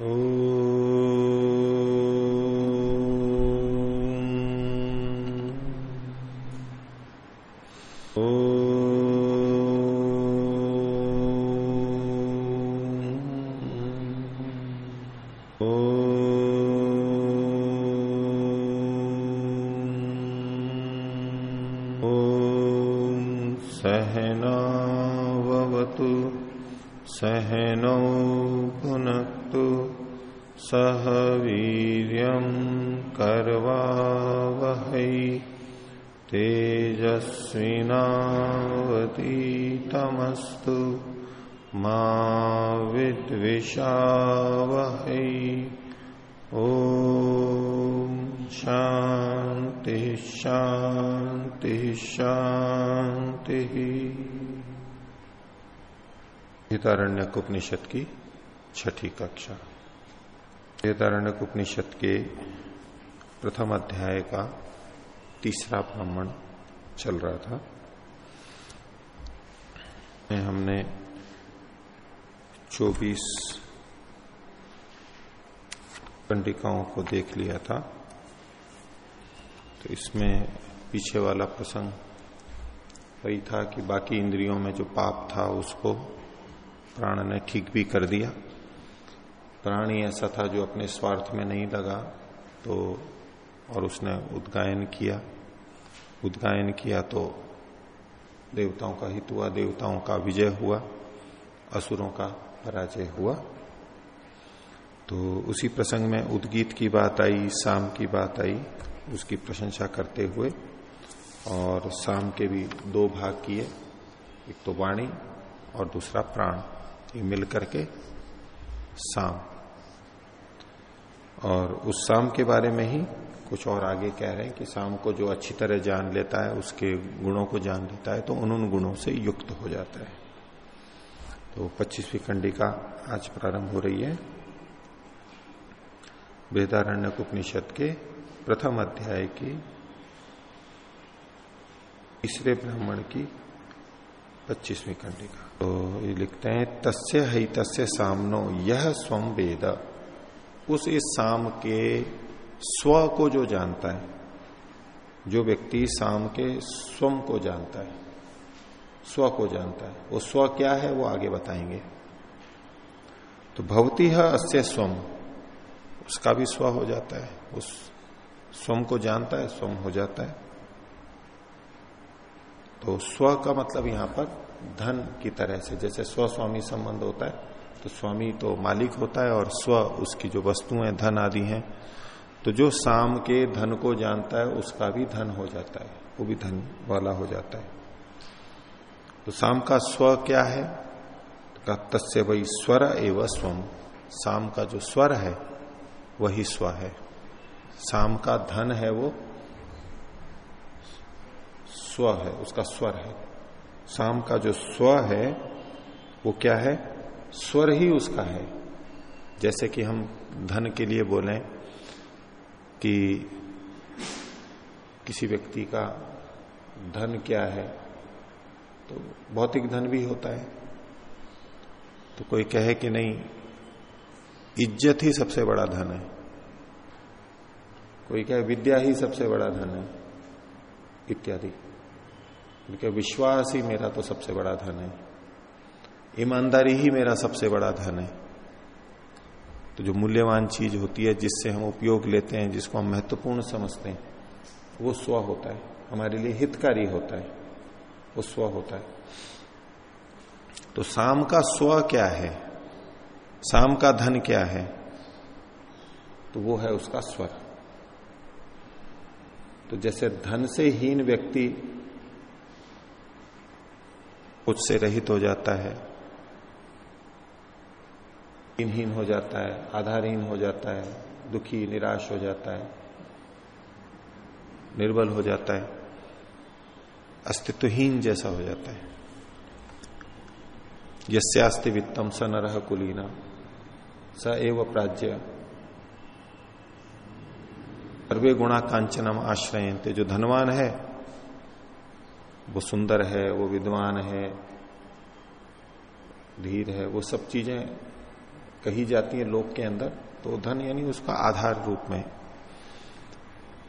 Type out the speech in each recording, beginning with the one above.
Oh. हितारण्य उपनिषद की छठी कक्षा। वेदारण्य उपनिषद के प्रथम अध्याय का तीसरा ब्राह्मण चल रहा था। हमने 24 कंडिकाओं को देख लिया था। तो इसमें पीछे वाला प्रसंग वही था कि बाकी इंद्रियों में जो पाप था उसको प्राण ने ठीक भी कर दिया। प्राणी ऐसा था जो अपने स्वार्थ में नहीं लगा तो और उसने उद्गायन किया। उद्गायन किया तो देवताओं का हित हुआ, देवताओं का विजय हुआ, असुरों का पराजय हुआ। तो उसी प्रसंग में उद्गीत की बात आई शाम की बात आई, उसकी प्रशंसा करते हुए, और शाम के भी दो भाग किए, एक तो वाणी और दूसरा प्राण। ये मिल करके शाम और उस शाम के बारे में ही कुछ और आगे कह रहे हैं कि शाम को जो अच्छी तरह जान लेता है, उसके गुणों को जान लेता है तो उन उन गुणों से युक्त हो जाता है। तो पच्चीसवीं कंडिका आज प्रारंभ हो रही है। वेदारण्य उपनिषद के प्रथम अध्याय की तीसरे ब्राह्मण की पच्चीसवीं कंडिका तो ये लिखते हैं, तस्य ही तस्य सामनो, यह स्वम वेद। उस इस साम के स्व को जो जानता है, जो व्यक्ति साम के स्वम को जानता है, स्व को जानता है, वो स्व क्या है, वो आगे बताएँगे। तो भवती है अस्य स्वम उसका भी स्व हो जाता है, उस स्वम को जानता है स्वम हो जाता है। तो स्व का मतलब यहाँ पर धन की तरह से, जैसे स्व स्वामी संबंध होता है तो स्वामी तो मालिक होता है और स्व उसकी जो वस्तुएँ, धन आदि हैं तो जो शाम के धन को जानता है, उसका भी धन हो जाता है, वो भी धन वाला हो जाता है। तो शाम का स्व क्या है? का तस्य वही स्वर एवं स्वम शाम का जो स्वर है, वही स्व है। शाम का धन है वो स्व है, उसका स्वर है। शाम का जो स्व है, वो क्या है? स्वर ही उसका है। जैसे कि हम धन के लिए बोले कि किसी व्यक्ति का धन क्या है तो भौतिक धन भी होता है। तो कोई कहे कि नहीं, इज़्ज़त ही सबसे बड़ा धन है। कोई कहे विद्या ही सबसे बड़ा धन है। इत्यादि। क्योंकि विश्वास ही मेरा तो सबसे बड़ा धन है। ईमानदारी ही मेरा सबसे बड़ा धन है। तो जो मूल्यवान चीज़ होती है, जिससे हम उपयोग लेते हैं, जिसको हम महत्वपूर्ण समझते हैं, वो स्व होता है। हमारे लिए हितकारी होता है। वो स्व होता है। तो शाम का स्व क्या है? शाम का धन क्या है? तो वो है उसका स्वर। तो जैसे धन से हीन व्यक्ति उससे रहित हो जाता है हीन हो जाता है, आधारहीन हो जाता है, दुखी, निराश हो जाता है, निर्बल हो जाता है, अस्तित्वहीन जैसा हो जाता है। यस्यास्ति वित्तम स नरह कुलीना, स एव प्राज्य। सर्वे गुणा कांचनम आश्रय जो धनवान है, वो सुंदर है, वो विद्वान है, धीर है, वो सब चीज़ें कही जाती है लोक के अंदर तो धन यानी उसका आधार रूप में।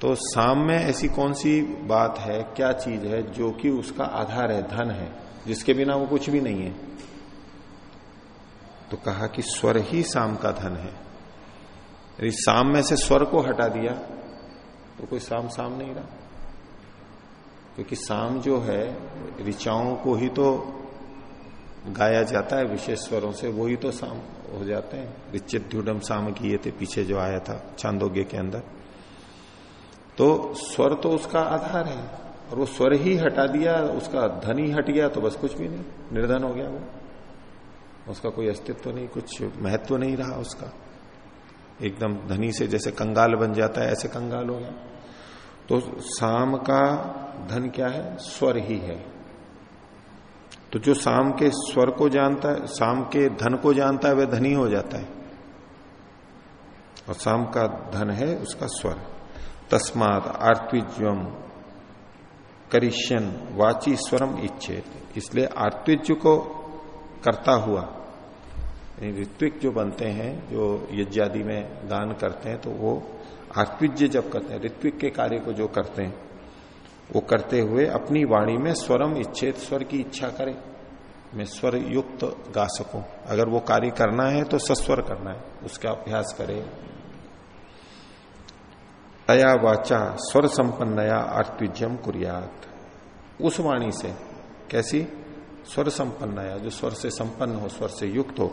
तो साम में ऐसी कौन सी बात है, क्या चीज़ है, जो कि उसका आधार है, धन है, जिसके बिना वो कुछ भी नहीं है? तो कहा कि स्वर ही साम का धन है। यदि साम में से स्वर को हटा दिया तो कोई साम साम नहीं रहा। क्योंकि साम जो है, ऋचाओं को ही तो गाया जाता है विशेष स्वरों से वही तो साम हो जाते हैं। रिचित ध्युडम साम किए थे पीछे जो आया था चांदोग्य के अंदर। तो स्वर तो उसका आधार है, और वो स्वर ही हटा दिया, उसका धन ही हट गया तो बस कुछ भी नहीं, निर्धन हो गया वो। उसका कोई अस्तित्व तो नहीं, कुछ महत्व नहीं रहा उसका। एकदम धनी से जैसे कंगाल बन जाता है, ऐसे कंगाल हो गया। तो साम का धन क्या है? स्वर ही है। तो जो शाम के स्वर को जानता है शाम के धन को जानता है, वह धनी हो जाता है। और शाम का धन है उसका स्वर। तस्मात आर्तविज्वम करिष्यन, वाची स्वरम इच्छे इसलिए आर्तविज्य को करता हुआ। ऋत्विक जो बनते हैं, जो यज्ञादि में दान करते हैं तो वो आत्विज्य जब करते हैं, ऋत्विक के कार्य को जो करते हैं, वो करते हुए अपनी वाणी में स्वरम इच्छेद स्वर की इच्छा करे, मैं स्वर युक्त गा सकूँ अगर वो कार्य करना है तो सस्वर करना है, उसका अभ्यास करे। तया वाचा स्वर संपन्नया अर्त्विज्यम कुरियात। उस वाणी से, कैसी? स्वर संपन्नया, जो स्वर से संपन्न हो, स्वर से युक्त हो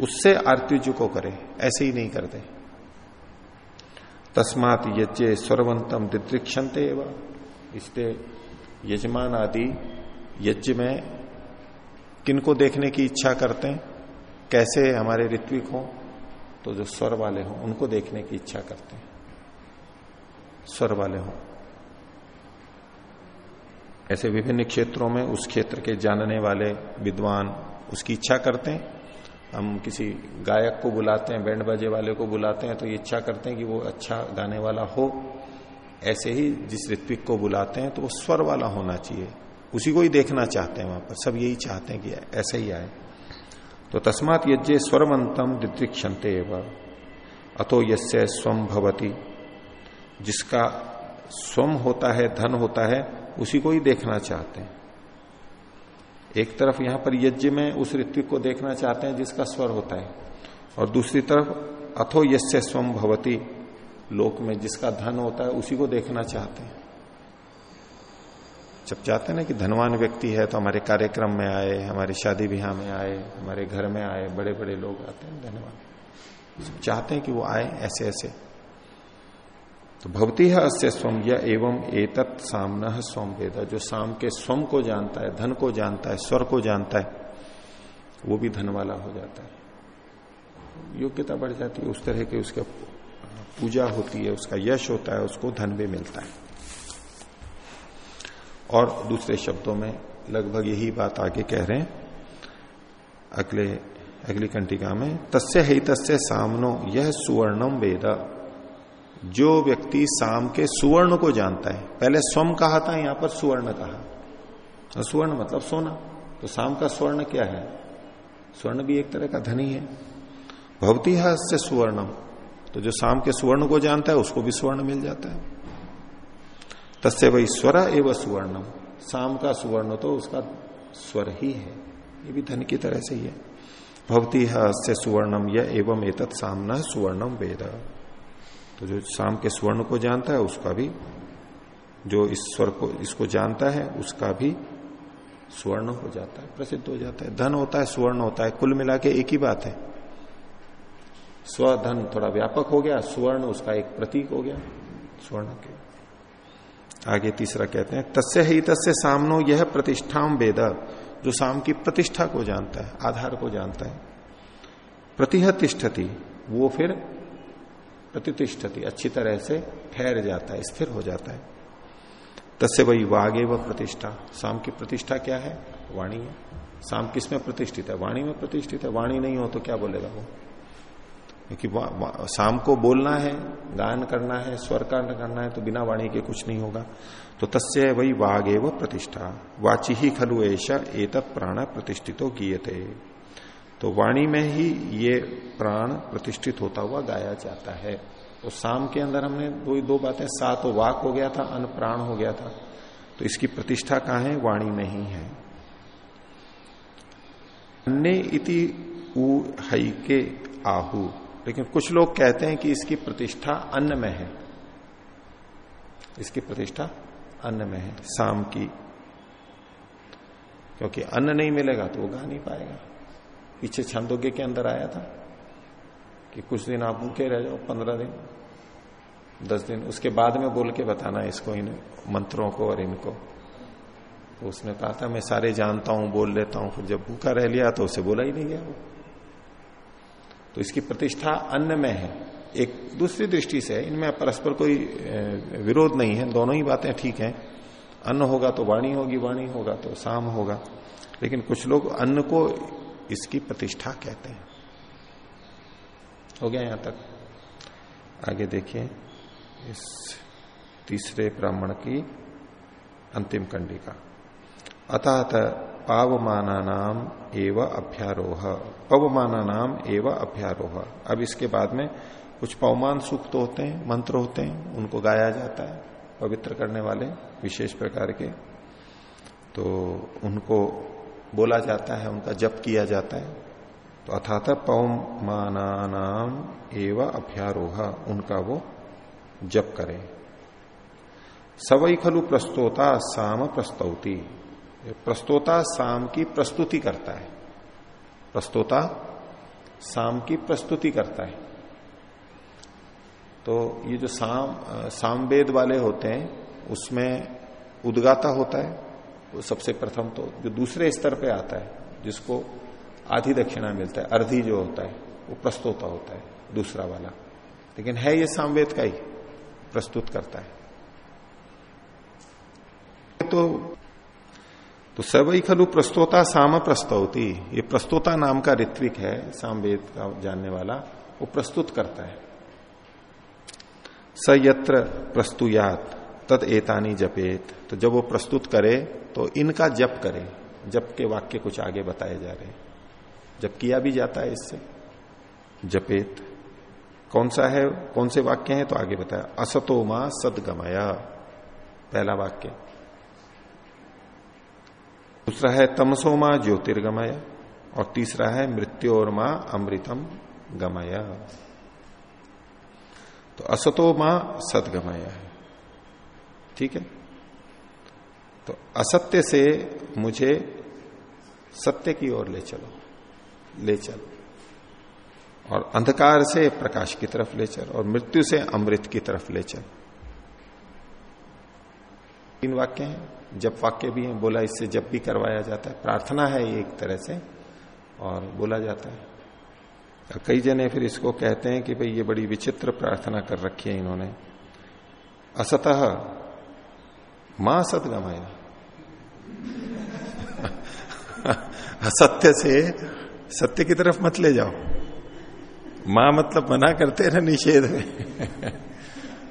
उससे आर्तिज्य को करे, ऐसे ही नहीं करते। तस्मात यज्ञ स्वरवंतम दिदृक्षंते एवं। इसलिए यजमान आदि यज्ञ में किनको देखने की इच्छा करते हैं, कैसे हमारे ऋत्विक हो तो जो स्वर वाले हों, उनको देखने की इच्छा करते हैं। स्वर वाले हों। ऐसे विभिन्न क्षेत्रों में उस क्षेत्र के जानने वाले विद्वान उसकी इच्छा करते हैं हम किसी गायक को बुलाते हैं, बैंड बाजे वाले को बुलाते हैं तो ये इच्छा करते हैं कि वो अच्छा गाने वाला हो। ऐसे ही जिस ऋत्विक को बुलाते हैं तो वो स्वर वाला होना चाहिए। उसी को ही देखना चाहते हैं वहाँ पर। सब यही चाहते हैं कि ऐसे ही आए। तो तस्मात यज्ञ स्वरमंतम दिदृक्षते एवं। अतो यस्य स्वम भवती। जिसका स्वम होता है, धन होता है, उसी को ही देखना चाहते हैं। एक तरफ़ यहाँ पर यज्ञ में उस ऋत्विक को देखना चाहते हैं जिसका स्वर होता है, और दूसरी तरफ़ अथो यस्य स्वम भवती, लोक में जिसका धन होता है उसी को देखना चाहते हैं। जब चाहते हैं ना कि धनवान व्यक्ति है तो हमारे कार्यक्रम में आए, हमारे शादी ब्याह में आए, हमारे घर में आए बड़े बड़े लोग आते हैं, धनवान। चाहते हैं कि वो आए ऐसे ऐसे तो भवती है अस्य स्वम या एवं एतत् सामना स्वम वेद। जो साम के स्वम को जानता है, धन को जानता है, स्वर को जानता है, वो भी धन वाला हो जाता है। योग्यता बढ़ जाती है, उस तरह के उसके पूजा होती है, उसका यश होता है, उसको धन भी मिलता है। और दूसरे शब्दों में लगभग यही बात आगे कह रहे हैं। अगले, अगली कंटिका में, तस्य ही तस्य सामनो, यह सुवर्णम वेद। जो व्यक्ति साम के सुवर्ण को जानता है, पहले स्वम कहा था, यहाँ पर सुवर्ण कहा। सुवर्ण मतलब सोना। तो साम का स्वर्ण क्या है? स्वर्ण भी एक तरह का धनी है। भवती है सुवर्णम। तो जो शाम के सुवर्ण को जानता है, उसको भी स्वर्ण मिल जाता है। तस्य वही स्वर एवं सुवर्णम। शाम का सुवर्ण तो उसका स्वर ही है। ये भी धन की तरह से ही है। भवती है सुवर्णम यह एवं एतत् सामना सुवर्णम वेद। तो जो शाम के स्वर्ण को जानता है, उसका भी जो इस स्वर को, इसको जानता है, उसका भी स्वर्ण हो जाता है, प्रसिद्ध हो जाता है। धन होता है, स्वर्ण होता है। कुल मिला के एक ही बात है। स्वधन थोड़ा व्यापक हो गया, स्वर्ण उसका एक प्रतीक हो गया, स्वर्ण के। आगे तीसरा कहते हैं, तस्य ही तस्य सामनो यह प्रतिष्ठा वेद, जो साम की प्रतिष्ठा को जानता है, आधार को जानता है। प्रतिह तिष्ठति, वो फिर प्रतिष्ठति, अच्छी तरह से ठहर जाता है, स्थिर हो जाता है। तस्य वही वागे व प्रतिष्ठा। शाम की प्रतिष्ठा क्या है? वाणी है। शाम किसमें प्रतिष्ठित है? वाणी में प्रतिष्ठित है। वाणी नहीं हो तो क्या बोलेगा वो? क्योंकि शाम को बोलना है गायन करना है, स्वर का करना है तो बिना वाणी के कुछ नहीं होगा। तो तस्य वही वाग एवं प्रतिष्ठा। वाची ही खलु ऐसा एत प्राण प्रतिष्ठितो गीयते। तो वाणी में ही ये प्राण प्रतिष्ठित होता हुआ गाया जाता है। तो शाम के अंदर हमने दो दो बातें, सात वाक हो गया था, अन्न प्राण हो गया था। तो इसकी प्रतिष्ठा कहा है? वाणी में ही है। अन्य इति हई के आहु। लेकिन कुछ लोग कहते हैं कि इसकी प्रतिष्ठा अन्न में है। इसकी प्रतिष्ठा अन्न में है, शाम की। क्योंकि अन्न नहीं मिलेगा तो वो गा नहीं पाएगा। पीछे छंदोग्य के अंदर आया था कि कुछ दिन आप भूखे रह जाओ, पंद्रह दिन, दस दिन। उसके बाद में बोल के बताना इसको, इन मंत्रों को और इनको। तो उसने कहा था, मैं सारे जानता हूँ, बोल लेता हूँ, फिर जब भूखा रह लिया तो उसे बोला ही नहीं गया वो। तो इसकी प्रतिष्ठा अन्न में है। एक दूसरी दृष्टि से इनमें परस्पर कोई विरोध नहीं है, दोनों ही बातें ठीक हैं। अन्न होगा तो वाणी होगी, वाणी होगा तो शाम होगा। लेकिन कुछ लोग अन्न को इसकी प्रतिष्ठा कहते हैं। हो गया यहाँ तक? आगे देखिए, इस तीसरे ब्राह्मण की अंतिम कंडिका। अतः पावमाना नाम एवं अभ्यारोह। पवमाना नाम एवं अभ्यारोह। अब इसके बाद में कुछ पवमान सूक्त होते हैं, मंत्र होते हैं, उनको गाया जाता है, पवित्र करने वाले, विशेष प्रकार के। तो उनको बोला जाता है, उनका जप किया जाता है। तो अर्थात नाम एवं अभ्यारोह, उनका वो जप करें। सवई खलु प्रस्तोता साम प्रस्तौती। प्रस्तोता साम की प्रस्तुति करता है। प्रस्तोता साम की प्रस्तुति करता है। तो ये जो साम, सामवेद वाले होते हैं, उसमें उदगाता होता है। वो सबसे प्रथम तो जो दूसरे स्तर पे आता है, जिसको आधी दक्षिणा मिलता है, अर्धी जो होता है, वो प्रस्तोता होता है, दूसरा वाला। लेकिन है ये सामवेद का ही, प्रस्तुत करता है। तो तो सवई खलु प्रस्तोता साम प्रस्तौती, ये प्रस्तोता नाम का ऋत्विक है, सामवेद का जानने वाला, वो प्रस्तुत करता है। स यत्र प्रस्तुयात तद एतानी जपेत तो जब वो प्रस्तुत करे तो इनका जप करें। जप के वाक्य कुछ आगे बताए जा रहे जब किया भी जाता है इससे। जपेत। कौन सा है, कौन से वाक्य हैं तो आगे बताया। असतो माँ सदगमया। पहला वाक्य। दूसरा है तमसो माँ ज्योतिर्गमय। और तीसरा है मृत्योर माँ अमृतम गमय। तो असतो माँ सदगमय है। ठीक है? तो असत्य से मुझे सत्य की ओर ले चलो, ले चल। और अंधकार से प्रकाश की तरफ़ ले चल और मृत्यु से अमृत की तरफ़ ले चल। तीन वाक्य हैं, जब वाक्य भी हैं, बोला इससे जब भी करवाया जाता है। प्रार्थना है एक तरह से और बोला जाता है। कई जने फिर इसको कहते हैं कि भाई ये बड़ी विचित्र प्रार्थना कर रखी है इन्होंने। असतः माँ सदगमाया असत्य से सत्य की तरफ़ मत ले जाओ। माँ मतलब मना करते रहे निषेध में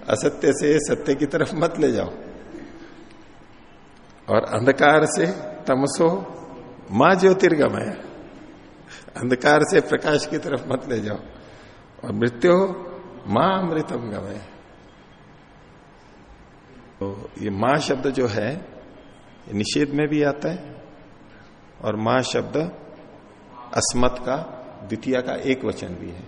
असत्य से सत्य की तरफ़ मत ले जाओ। और अंधकार से तमसो माँ ज्योतिर्गमय अंधकार से प्रकाश की तरफ़ मत ले जाओ। और मृत्यु माँ अमृतम गमय तो ये माँ शब्द जो है निषेध में भी आता है, और माँ शब्द अस्मत का, द्वितीय का एक वचन भी है।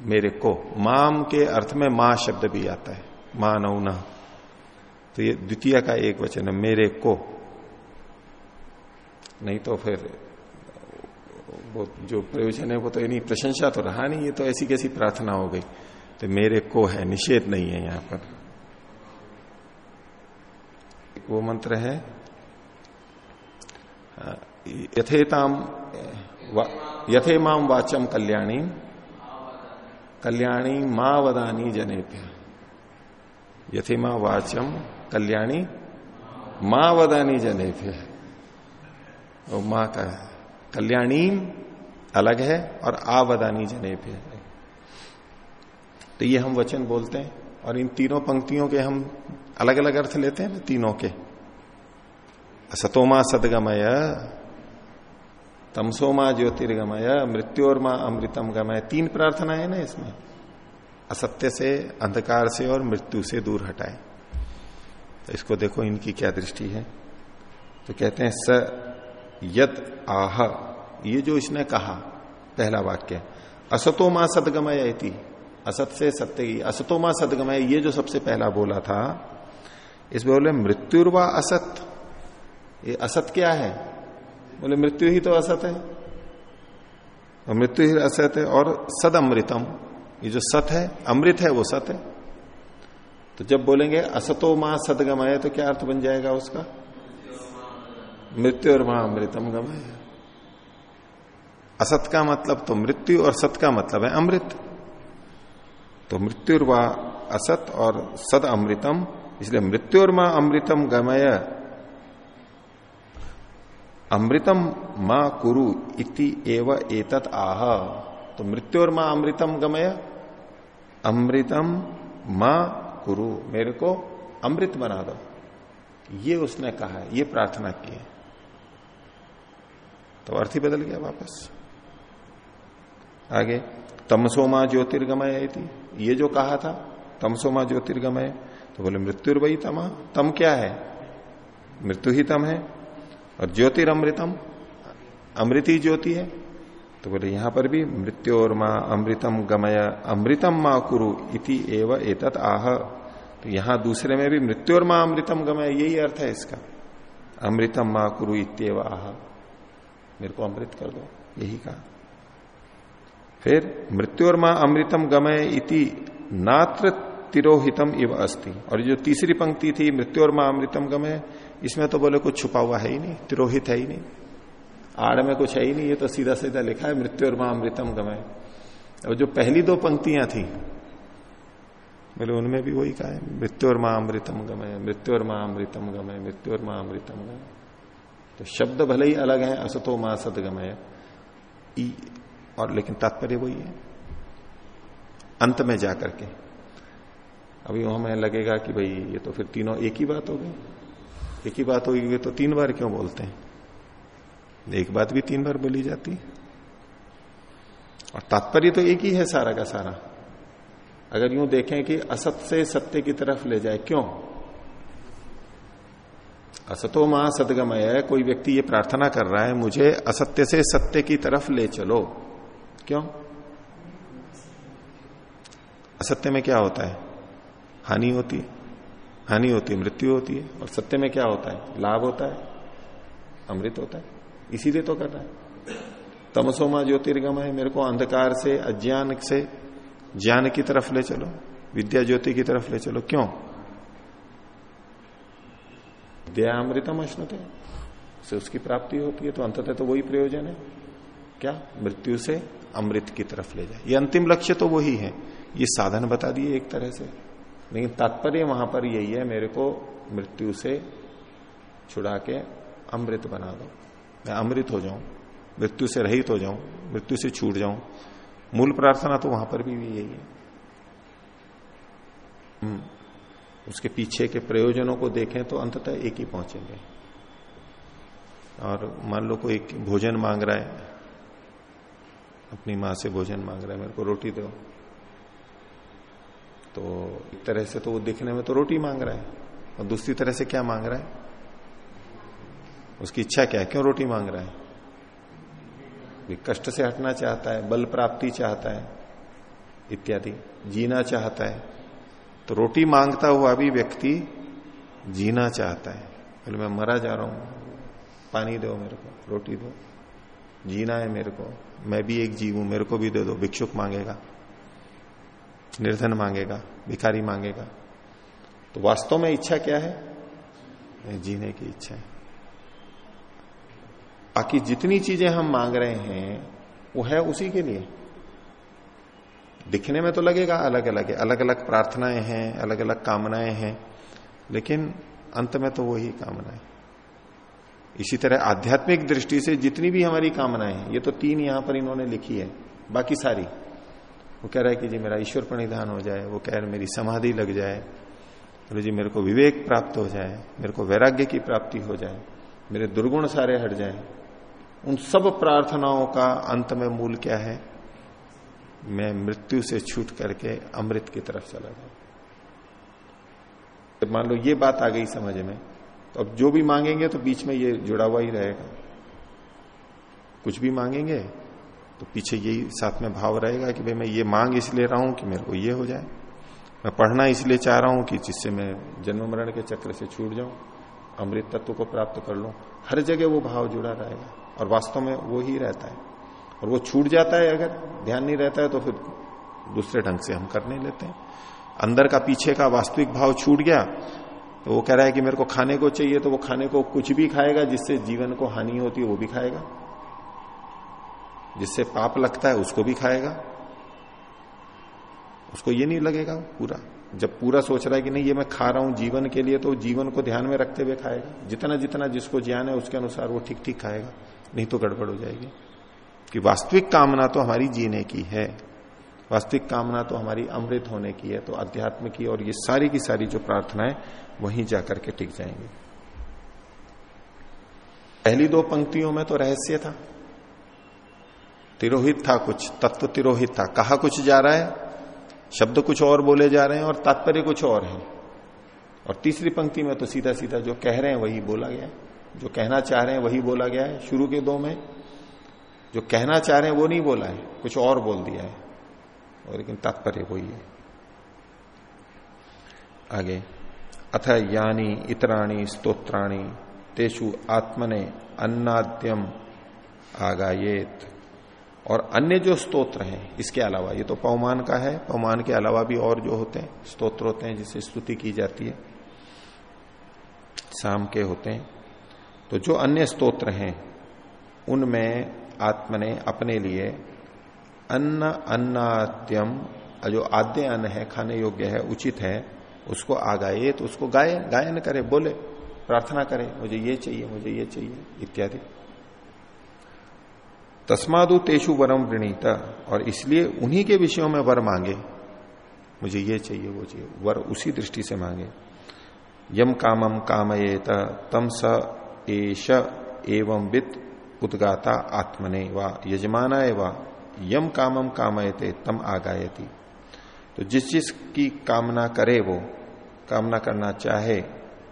मेरे को, माम के अर्थ में माँ शब्द भी आता है, मानव न। तो ये द्वितीय का एक वचन है, मेरे को। नहीं तो फिर, वो जो प्रयोजन है, वो तो यानी प्रशंसा तो रहा नहीं, ये तो ऐसी कैसी प्रार्थना हो गई। तो मेरे को है, निषेध नहीं है यहाँ पर। वो मंत्र है। यथेताम यथे माम वाचम कल्याणी कल्याणी मावदानी जनेभ्य। यथे माँ वाचम कल्याणी माँ वदानी जने थे वो माँ का कल्याणी अलग है और आवदानी जने पे तो ये हम वचन बोलते हैं और इन तीनों पंक्तियों के हम अलग अलग अर्थ लेते हैं ना तीनों के। सतोमा सदगमय तमसो माँ ज्योतिर्गमय मृत्यु और माँ अमृतम गमय। तीन प्रार्थना है ना इसमें। असत्य से, अंधकार से और मृत्यु से दूर हटाए। तो इसको देखो, इनकी क्या दृष्टि है। तो कहते हैं, स यद आह। ये जो इसने कहा, पहला वाक्य। असतो माँ सदगमय असत से सत्य। की असतो सदगमय, ये जो सबसे पहला बोला था इसमें बोले मृत्युर्वा असत। ये असत क्या है? बोले, मृत्यु ही तो असत है। मृत्यु ही असत है और सद अमृतम ये जो सत है, अमृत है, वो सत है। तो जब बोलेंगे असतो माँ सदगमय तो क्या अर्थ बन जाएगा उसका? मृत्यु और माँ अमृतम गमय। असत का मतलब तो मृत्यु और सत का मतलब है अमृत। तो मृत्यु व असत और सद अमृतम इसलिए मृत्यु और माँ अमृतम गमय। अमृतम माँ कुरु इति एव एतत आह। तो मृत्यु और माँ अमृतम गमय, अमृतम माँ कुरु। मेरे को अमृत बना दो। ये उसने कहा है ये प्रार्थना की है। तो अर्थ ही बदल गया वापस। आगे, तमसोमा ज्योतिर्गमय ये जो कहा था, तमसोमा ज्योतिर्गमय तो बोले मृत्यु वही तमा तम क्या है? मृत्यु ही। तम है और ज्योतिरमृतम अमृत ही। ज्योति है तो बोले, यहाँ पर भी मृत्यु और माँ अमृतम गमय, अमृतम माँ कुरु इति एव एतत आह। तो यहाँ दूसरे में भी मृत्यु और माँ अमृतम गमय, यही अर्थ है इसका। अमृतम माँ कुरु इत्येव आह। मेरे को अमृत कर दो, यही कहा। फिर मृत्यु और माँ अमृतम गमय इति नात्र तिरोहितम इव अस्ति। और जो तीसरी पंक्ति थी, मृत्यु और माँ अमृतम गमय इसमें तो बोले कुछ छुपा हुआ है ही नहीं, तिरोहित है ही नहीं। आड़ में कुछ है ही नहीं, ये तो सीधा सीधा लिखा है, मृत्यु और माँ अमृतम गमय और जो पहली दो पंक्तियाँ थी, बोले उनमें भी वही कहा है, मृत्यु और माँ अमृतम गमय मृत्यु और माँ अमृतम गमय मृत्यु और माँ अमृतम गमय तो शब्द भले ही अलग है, असतो माँ सदगमय और लेकिन तात्पर्य वही है। अंत में जाकर के। अभी हमें लगेगा कि भाई ये तो फिर तीनों एक ही बात हो गई। एक ही बात होगी तो तीन बार क्यों बोलते हैं? एक बात भी तीन बार बोली जाती और तात्पर्य तो एक ही है सारा का सारा। अगर यूँ देखें कि असत से सत्य की तरफ़ ले जाए, क्यों? असतो माँ सदगमय है कोई व्यक्ति ये प्रार्थना कर रहा है, मुझे असत्य से सत्य की तरफ़ ले चलो। क्यों? असत्य में क्या होता है? हानि होती है, हानि होती है, मृत्यु होती है। और सत्य में क्या होता है? लाभ होता है, अमृत होता है। इसीलिए तो कर रहा है। तमसोमा ज्योतिर्गम है, मेरे को अंधकार से, अज्ञान से, ज्ञान की तरफ़ ले चलो, विद्या ज्योति की तरफ़ ले चलो। क्यों? विद्या अमृतम अश्नते, से उसकी प्राप्ति होती है तो अंततः तो वही प्रयोजन है। क्या? मृत्यु से अमृत की तरफ़ ले जाए। ये अंतिम लक्ष्य तो वही है। ये साधन बता दिए एक तरह से। लेकिन तात्पर्य वहाँ पर यही है मेरे को मृत्यु से छुड़ा के अमृत बना दो। मैं अमृत हो जाऊँ मृत्यु से रहित हो जाऊँ मृत्यु से छूट जाऊँ। मूल प्रार्थना तो वहाँ पर भी, यही है। हम्म, उसके पीछे के प्रयोजनों को देखें तो अंततः एक ही पहुँचेंगे। और मान लो कोई भोजन मांग रहा है अपनी माँ से भोजन मांग रहा है मेरे को रोटी दो। तो एक तरह से तो वो दिखने में तो रोटी मांग रहा है, और दूसरी तरह से क्या मांग रहा है? उसकी इच्छा क्या है? क्यों रोटी मांग रहा है? कष्ट से हटना चाहता है, बल प्राप्ति चाहता है, इत्यादि, जीना चाहता है। तो रोटी माँगता हुआ भी व्यक्ति जीना चाहता है। बोले, मैं मरा जा रहा हूँ, पानी दो मेरे को, रोटी दो, जीना है मेरे को, मैं भी एक जीव हूँ, मेरे को भी दे दो, भिक्षुक मांगेगा। निर्धन मांगेगा, भिखारी मांगेगा। तो वास्तव में इच्छा क्या है? जीने की इच्छा है। बाकी जितनी चीज़ें हम मांग रहे हैं, वो है उसी के लिए। दिखने में तो लगेगा अलग अलग है अलग अलग प्रार्थनाएँ हैं अलग अलग कामनाएँ हैं, लेकिन अंत में तो वही कामनाएँ इसी तरह आध्यात्मिक दृष्टि से जितनी भी हमारी कामनाएँ हैं, ये तो तीन यहाँ पर इन्होंने लिखी है, बाकी सारी। वो कह रहा है कि जी मेरा ईश्वर प्रणिधान हो जाए, वो कह रहे मेरी समाधि लग जाए। बोले, जी, मेरे को विवेक प्राप्त हो जाए, मेरे को वैराग्य की प्राप्ति हो जाए, मेरे दुर्गुण सारे हट जाए। उन सब प्रार्थनाओं का अंत में मूल क्या है? मैं मृत्यु से छूट करके अमृत की तरफ़ चला जाऊँ तो मान लो ये बात आ गई समझ में तो अब जो भी मांगेंगे तो बीच में ये जुड़ा हुआ ही रहेगा। कुछ भी मांगेंगे तो पीछे यही साथ में भाव रहेगा कि भाई मैं ये मांग इसलिए रहा हूँ कि मेरे को ये हो जाए। मैं पढ़ना इसलिए चाह रहा हूँ कि जिससे मैं जन्म मरण के चक्र से छूट जाऊँ, अमृत तत्व को प्राप्त कर लूँ। हर जगह वो भाव जुड़ा रहेगा और वास्तव में वो ही रहता है। और वो छूट जाता है अगर ध्यान नहीं रहता है तो फिर दूसरे ढंग से हम करने लेते हैं। अंदर का पीछे का वास्तविक भाव छूट गया तो वो कह रहा है कि मेरे को खाने को चाहिए तो वो खाने को कुछ भी खाएगा जिससे जीवन को हानि होती है, वो भी खाएगा। जिससे पाप लगता है उसको भी खाएगा। उसको ये नहीं लगेगा पूरा। जब पूरा सोच रहा है कि नहीं, ये मैं खा रहा हूँ जीवन के लिए तो जीवन को ध्यान में रखते हुए खाएगा। जितना जितना जिसको ज्ञान है, उसके अनुसार वो ठीक ठीक खाएगा। नहीं तो गड़बड़ हो जाएगी। कि वास्तविक कामना तो हमारी जीने की है। वास्तविक कामना तो हमारी अमृत होने की है। तो अध्यात्म की और ये सारी की सारी जो प्रार्थनाएँ, वहीं जाकर के टिक जाएँगे। पहली दो पंक्तियों में तो रहस्य था। तिरोहित था कुछ, तत्व तिरोहित था। कहा कुछ जा रहा है? शब्द कुछ और बोले जा रहे हैं और तात्पर्य कुछ और है। और तीसरी पंक्ति में तो सीधा सीधा जो कह रहे हैं वही बोला गया जो कहना चाह रहे हैं वही बोला गया है। शुरू के दो में जो कहना चाह रहे हैं वो नहीं बोला है। कुछ और बोल दिया है। और लेकिन तात्पर्य वही है। आगे, अथ यानी इतराणी स्तोत्राणी तेषु आत्मने अन्नाद्यम आगायेत। और अन्य जो स्तोत्र हैं, इसके अलावा, ये तो पवमान का है, पवमान के अलावा भी और जो होते हैं, स्तोत्र होते हैं, जिससे स्तुति की जाती है, शाम के होते हैं। तो जो अन्य स्तोत्र हैं, उनमें आत्मा ने अपने लिए अन्न अन्नाद्यम, जो आद्य अन्न है, खाने योग्य है, उचित है, उसको आगाए तो उसको गायन गायन करे, बोले, प्रार्थना करे, मुझे ये चाहिए, मुझे ये चाहिए, इत्यादि। तस्मादु तेषु वरम वृणीत। और इसलिए उन्हीं के विषयों में वर मांगे। मुझे ये चाहिए, वो चाहिए। वर उसी दृष्टि से मांगे। यम कामम कामयेत, तम स एश एवं वित्त उदगाता आत्मने व, यजमाना व यम कामम कामयते, तम आगायती। तो जिस जिस की कामना करे वो, कामना करना चाहे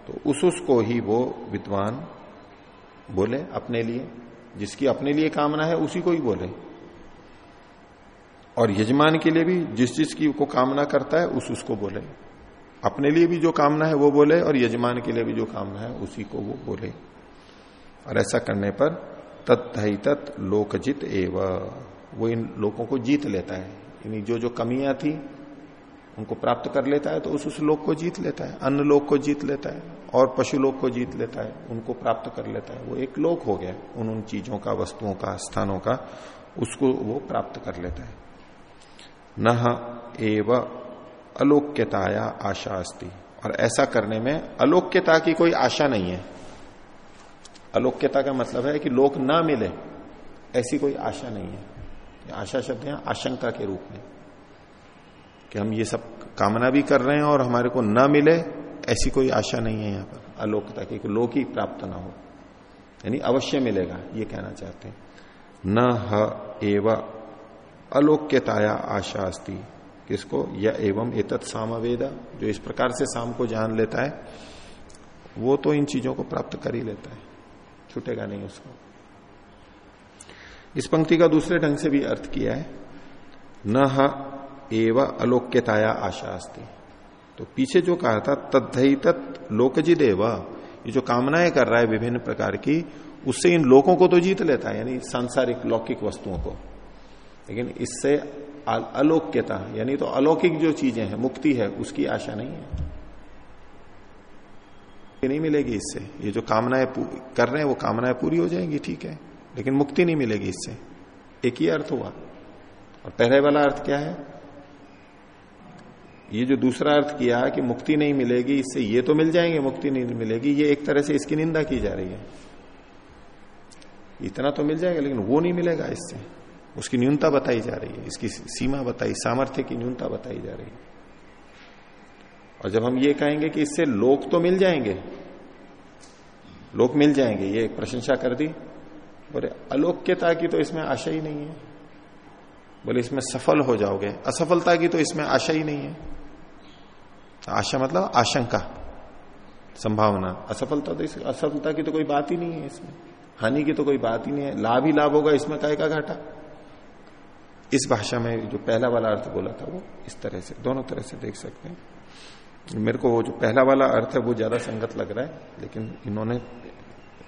तो उस उसको ही वो विद्वान बोले अपने लिए। जिसकी अपने लिए कामना है, उसी को ही बोले। और यजमान के लिए भी जिस जिस की को कामना करता है, उस उसको बोले। अपने लिए भी जो कामना है, वो बोले, और यजमान के लिए भी जो कामना है, उसी को वो बोले। और ऐसा करने पर तत्त लोकजित एव, वो इन लोगों को जीत लेता है। यानी जो जो कमियाँ थी, उनको प्राप्त कर लेता है तो उस उस लोक को जीत लेता है, अन्य लोक को जीत लेता है। और पशु लोक को जीत लेता है, उनको प्राप्त कर लेता है। वो एक लोक हो गया, उन उन चीज़ों का, वस्तुओं का, स्थानों का, उसको वो प्राप्त कर लेता है। न एव अलोक्यताया आशा अस्ति। और ऐसा करने में अलोक्यता की कोई आशा नहीं है। अलोक्यता का मतलब है कि लोक ना मिले, ऐसी कोई आशा नहीं है। आशा शब्द है, आशंका के रूप में। कि हम ये सब कामना भी कर रहे हैं और हमारे को न मिले ऐसी कोई आशा नहीं है यहाँ पर। अलोकता की लोक ही प्राप्त ना हो। यानी अवश्य मिलेगा, ये कहना चाहते हैं। न ह एव अलोक्यताया आशा अस्ति। किसको? या एवं एतत् सामवेद। जो इस प्रकार से साम को जान लेता है, वो तो इन चीज़ों को प्राप्त कर ही लेता है। छूटेगा नहीं उसको। इस पंक्ति का दूसरे ढंग से भी अर्थ किया है। न एव अलोक्यताया आशा अस्ति। तो पीछे जो कहा था तद्धई तत् लोकजी देव ये जो कामनाएँ कर रहा है विभिन्न प्रकार की, उससे इन लोगों को तो जीत लेता है, यानी सांसारिक लौकिक वस्तुओं को। लेकिन इससे अलोक्यता, यानी तो अलौकिक जो चीज़ें हैं, मुक्ति है, उसकी आशा नहीं है। नहीं मिलेगी इससे। ये जो कामनाएँ कर रहे हैं, वो कामनाएँ पूरी हो जाएँगी, ठीक है। लेकिन मुक्ति नहीं मिलेगी इससे। एक ही अर्थ हुआ। और पहले वाला अर्थ क्या है? ये जो दूसरा अर्थ किया कि मुक्ति नहीं मिलेगी, इससे ये तो मिल जाएँगे, मुक्ति नहीं मिलेगी, ये एक तरह से इसकी निंदा की जा रही है। इतना तो मिल जाएगा, लेकिन वो नहीं मिलेगा इससे। उसकी न्यूनता बताई जा रही है, इसकी सीमा बताई, सामर्थ्य की न्यूनता बताई जा रही है। और जब हम ये कहेंगे कि इससे लोग तो मिल जाएँगे लोग मिल जाएँगे, ये एक प्रशंसा कर दी, बोले अलोक्यता की तो इसमें आशा ही नहीं है। बोले, इसमें सफल हो जाओगे, असफलता की तो इसमें आशा ही नहीं है। आशा मतलब आशंका, संभावना। असफलता तो असफलता की तो कोई बात ही नहीं है इसमें। हानि की तो कोई बात ही नहीं है। लाभ ही लाभ होगा इसमें काय का घाटा। इस भाषा में जो पहला वाला अर्थ बोला था वो इस तरह से, दोनों तरह से देख सकते हैं। मेरे को वो जो पहला वाला अर्थ है वो ज़्यादा संगत लग रहा है, लेकिन इन्होंने,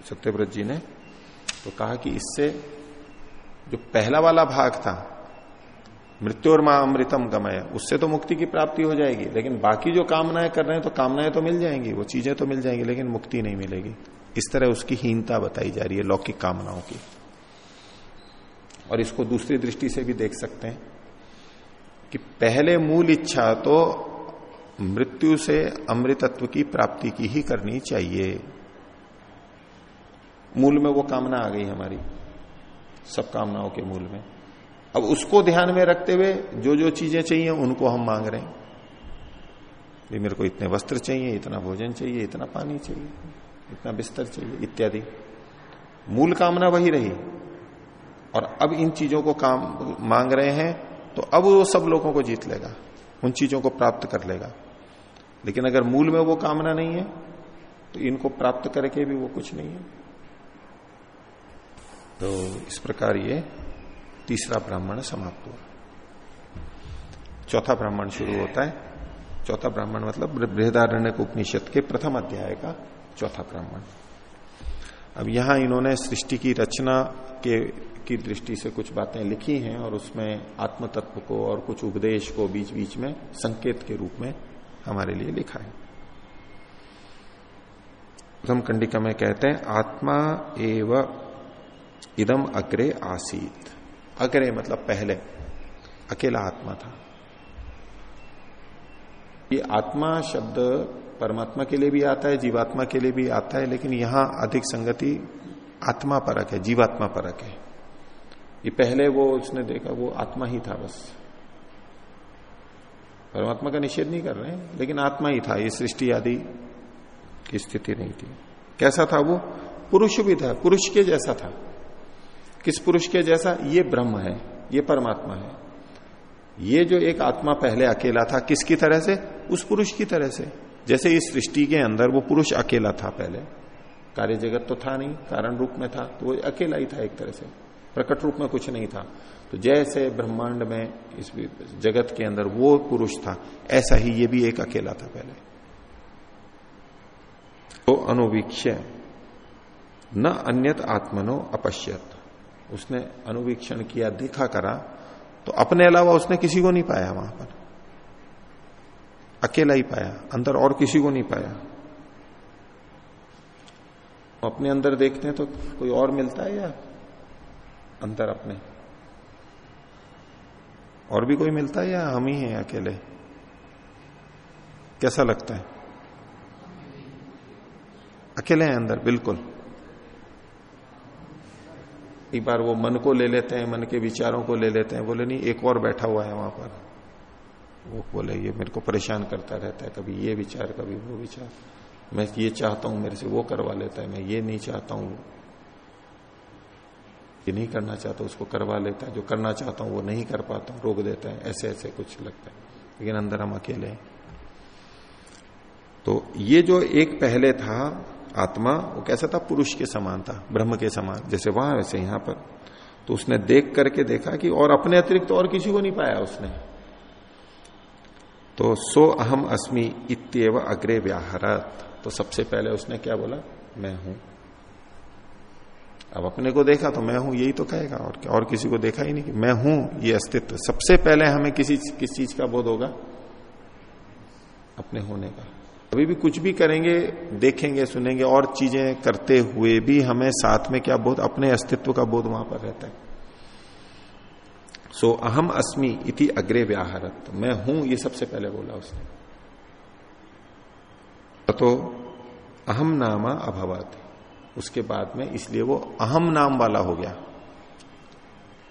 सत्यव्रत जी ने तो कहा कि इससे जो पहला वाला भाग था मृत्यु और माँ अमृतम गमय। उससे तो मुक्ति की प्राप्ति हो जाएगी, लेकिन बाकी जो कामनाएँ कर रहे हैं तो कामनाएँ तो मिल जाएँगी, वो चीज़ें तो मिल जाएँगी, लेकिन मुक्ति नहीं मिलेगी। इस तरह उसकी हीनता बताई जा रही है लौकिक कामनाओं की। और इसको दूसरी दृष्टि से भी देख सकते हैं कि पहले मूल इच्छा तो मृत्यु से अमृतत्व की प्राप्ति की ही करनी चाहिए। मूल में वो कामना आ गई हमारी, सब कामनाओं के मूल में। अब उसको ध्यान में रखते हुए जो जो चीज़ें चाहिए उनको हम मांग रहे हैं। भी मेरे को इतने वस्त्र चाहिए, इतना भोजन चाहिए, इतना पानी चाहिए, इतना बिस्तर चाहिए, इत्यादि। मूल कामना वही रही। और अब इन चीज़ों को काम मांग रहे हैं तो अब वो सब लोगों को जीत लेगा, उन चीज़ों को प्राप्त कर लेगा। लेकिन अगर मूल में वो कामना नहीं है तो इनको प्राप्त करके भी वो कुछ नहीं है। तो इस प्रकार ये तीसरा ब्राह्मण समाप्त हुआ। चौथा ब्राह्मण शुरू होता है। चौथा ब्राह्मण मतलब बृहदारण्य उपनिषद के प्रथम अध्याय का चौथा ब्राह्मण। अब यहाँ इन्होंने सृष्टि की रचना के, की दृष्टि से कुछ बातें लिखी हैं और उसमें आत्म तत्व को और कुछ उपदेश को बीच बीच में संकेत के रूप में हमारे लिए लिखा है। प्रथम कंडिका में कहते हैं, आत्मा एव इदम अग्रे आसीत। अग्रे मतलब पहले, अकेला आत्मा था। ये आत्मा शब्द परमात्मा के लिए भी आता है, जीवात्मा के लिए भी आता है, लेकिन यहाँ अधिक संगति आत्मा परक है, जीवात्मा परक है। ये पहले वो उसने देखा, वो आत्मा ही था बस। परमात्मा का निषेध नहीं कर रहे हैं, लेकिन आत्मा ही था, ये सृष्टि आदि की स्थिति नहीं थी। कैसा था वो? पुरुष भी था, पुरुष के जैसा था। किस पुरुष के जैसा? ये ब्रह्म है, ये परमात्मा है। ये जो एक आत्मा पहले अकेला था, किसकी तरह से? उस पुरुष की तरह से। जैसे इस सृष्टि के अंदर वो पुरुष अकेला था पहले। कार्य जगत तो था नहीं, कारण रूप में था तो वो अकेला ही था एक तरह से। प्रकट रूप में कुछ नहीं था। तो जैसे ब्रह्मांड में इस जगत के अंदर वो पुरुष था, ऐसा ही ये भी एक अकेला था पहले। तो अनुवीक्ष न अन्यत आत्मनो अपश्यत। उसने अनुवीक्षण किया, देखा, करा तो अपने अलावा उसने किसी को नहीं पाया वहाँ पर। अकेला ही पाया, अंदर और किसी को नहीं पाया। अपने अंदर देखते हैं तो कोई और मिलता है या अंदर अपने? और भी कोई मिलता है या हम ही हैं अकेले? कैसा लगता है? अकेले हैं अंदर, बिल्कुल। एक बार वो मन को ले लेते हैं, मन के विचारों को ले लेते हैं। बोले, नहीं, एक और बैठा हुआ है वहाँ पर। वो बोले, ये मेरे को परेशान करता रहता है, कभी ये विचार, कभी वो विचार। मैं ये चाहता हूँ, मेरे से वो करवा लेता है, मैं ये नहीं चाहता हूँ। ये नहीं करना चाहता, उसको करवा लेता है। जो करना चाहता हूँ, वो नहीं कर पाता हूँ, रोक देता है ऐसे ऐसे कुछ लगता है। लेकिन अंदर हम अकेले हैं। तो ये जो एक पहले था आत्मा, वो कैसा था? पुरुष के समान था, ब्रह्म के समान, जैसे वहाँ, वैसे यहाँ पर। तो उसने देख करके देखा कि और अपने अतिरिक्त तो और किसी को नहीं पाया उसने। तो सो अहम अस्मि इत्यव अग्रे व्याहरत। तो सबसे पहले उसने क्या बोला? मैं हूँ। अब अपने को देखा तो मैं हूँ, यही तो कहेगा। और और किसी को देखा ही नहीं कि मैं हूँ, ये अस्तित्व। सबसे पहले हमें किसी, किस चीज़ का बोध होगा? अपने होने का। अभी भी कुछ भी करेंगे, देखेंगे, सुनेंगे और चीज़ें करते हुए भी हमें साथ में क्या बोध, अपने अस्तित्व का बोध वहाँ पर रहता है। सो अहम अस्मि इति अग्रे व्याहरत। मैं हूँ, ये सबसे पहले बोला उसने। तो अहम नामा अभवत। उसके बाद में इसलिए वो अहम नाम वाला हो गया।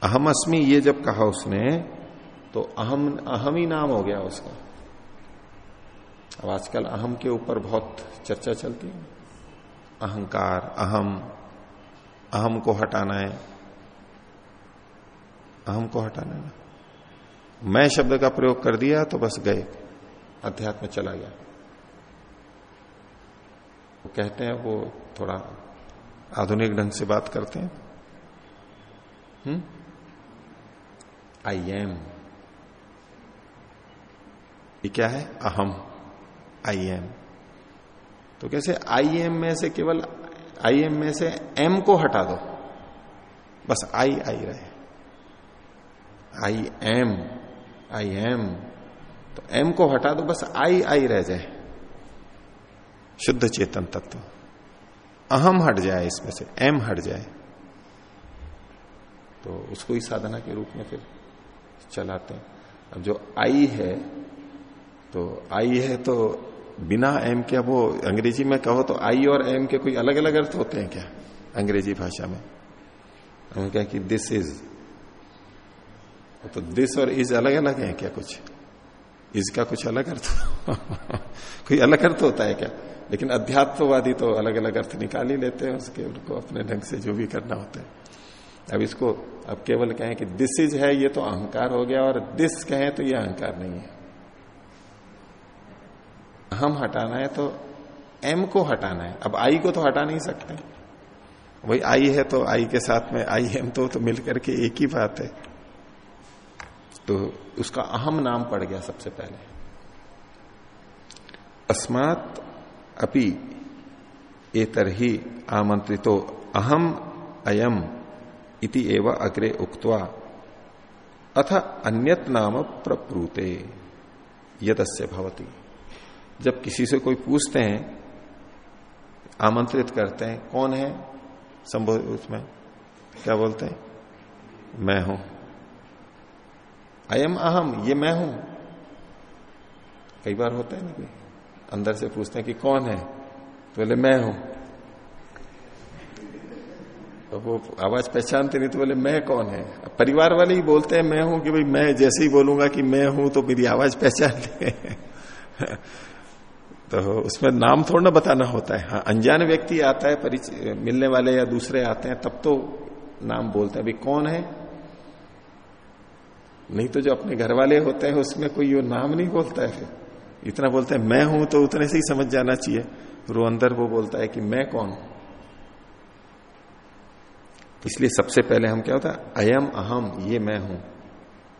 अहम अस्मि ये जब कहा उसने तो अहम अहम ही नाम हो गया उसका। अब आजकल अहम के ऊपर बहुत चर्चा चलती है। अहंकार, अहम अहम को हटाना है। अहम को हटाना है। मैं शब्द का प्रयोग कर दिया तो बस गए। अध्यात्म चला गया। वो कहते हैं, वो थोड़ा आधुनिक ढंग से बात करते हैं। हम्म? आई एम ये क्या है? अहम। आई एम तो कैसे आई एम में से केवल आई एम में से एम को हटा दो। बस आई आई रहे। आई एम आई एम तो एम को हटा दो, बस आई आई रह जाए। शुद्ध चेतन तत्व। अहम हट जाए इसमें से एम हट जाए। तो उसको ही साधना के रूप में फिर चलाते हैं। अब जो आई है तो आई है तो बिना एम के वो अंग्रेज़ी में कहो तो आई और एम के कोई अलग अलग अर्थ होते हैं क्या अंग्रेज़ी भाषा में? क्या कि दिस इज़ तो दिस और इज़ अलग अलग है क्या कुछ? इसका कुछ अलग अर्थ? कोई अलग अर्थ होता है क्या? लेकिन अध्यात्मवादी तो अलग अलग अर्थ निकाल ही लेते हैं उसके, उनको अपने ढंग से जो भी करना होता है। अब इसको, अब केवल कहें कि दिस इज़ है, ये तो अहंकार हो गया और दिस कहें तो ये अहंकार नहीं है। हम हटाना है तो एम को हटाना है। अब आई को तो हटा नहीं सकते। वही आई है तो आई के साथ में आई एम तो, तो मिलकर के एक ही बात है। तो उसका अहम नाम पड़ गया सबसे पहले। अस्मात अपि एतर ही आमंत्रितो अहम अयम इति एव अग्रे उक्त्वा अथ अन्यत नाम प्रप्रूते यदस्य भवती। जब किसी से कोई पूछते हैं, आमंत्रित करते हैं, कौन है? संबोधित उसमें क्या बोलते हैं? मैं हूँ। अयम अहम, ये मैं हूँ। कई बार होता है ना कोई अंदर से पूछते हैं कि कौन है? तो बोले, मैं हूँ। तो वो आवाज़ पहचानते नहीं तो बोले, मैं कौन है? परिवार वाले ही बोलते हैं, मैं हूँ कि भाई मैं जैसे ही बोलूँगा कि मैं हूँ तो मेरी आवाज़ पहचान ले तो उसमें नाम थोड़ा ना बताना होता है। हाँ अनजान व्यक्ति आता है परिचय मिलने वाले या दूसरे आते हैं, तब तो नाम बोलते हैं। भाई कौन है? नहीं तो जो अपने घर वाले होते हैं, उसमें कोई वो नाम नहीं बोलता है फिर। इतना बोलते हैं, मैं हूँ तो उतने से ही समझ जाना चाहिए। रो अंदर वो बोलता है कि, मैं कौन हूँ? इसलिए सबसे पहले हम क्या होता है? अयम अहम, ये मैं हूँ।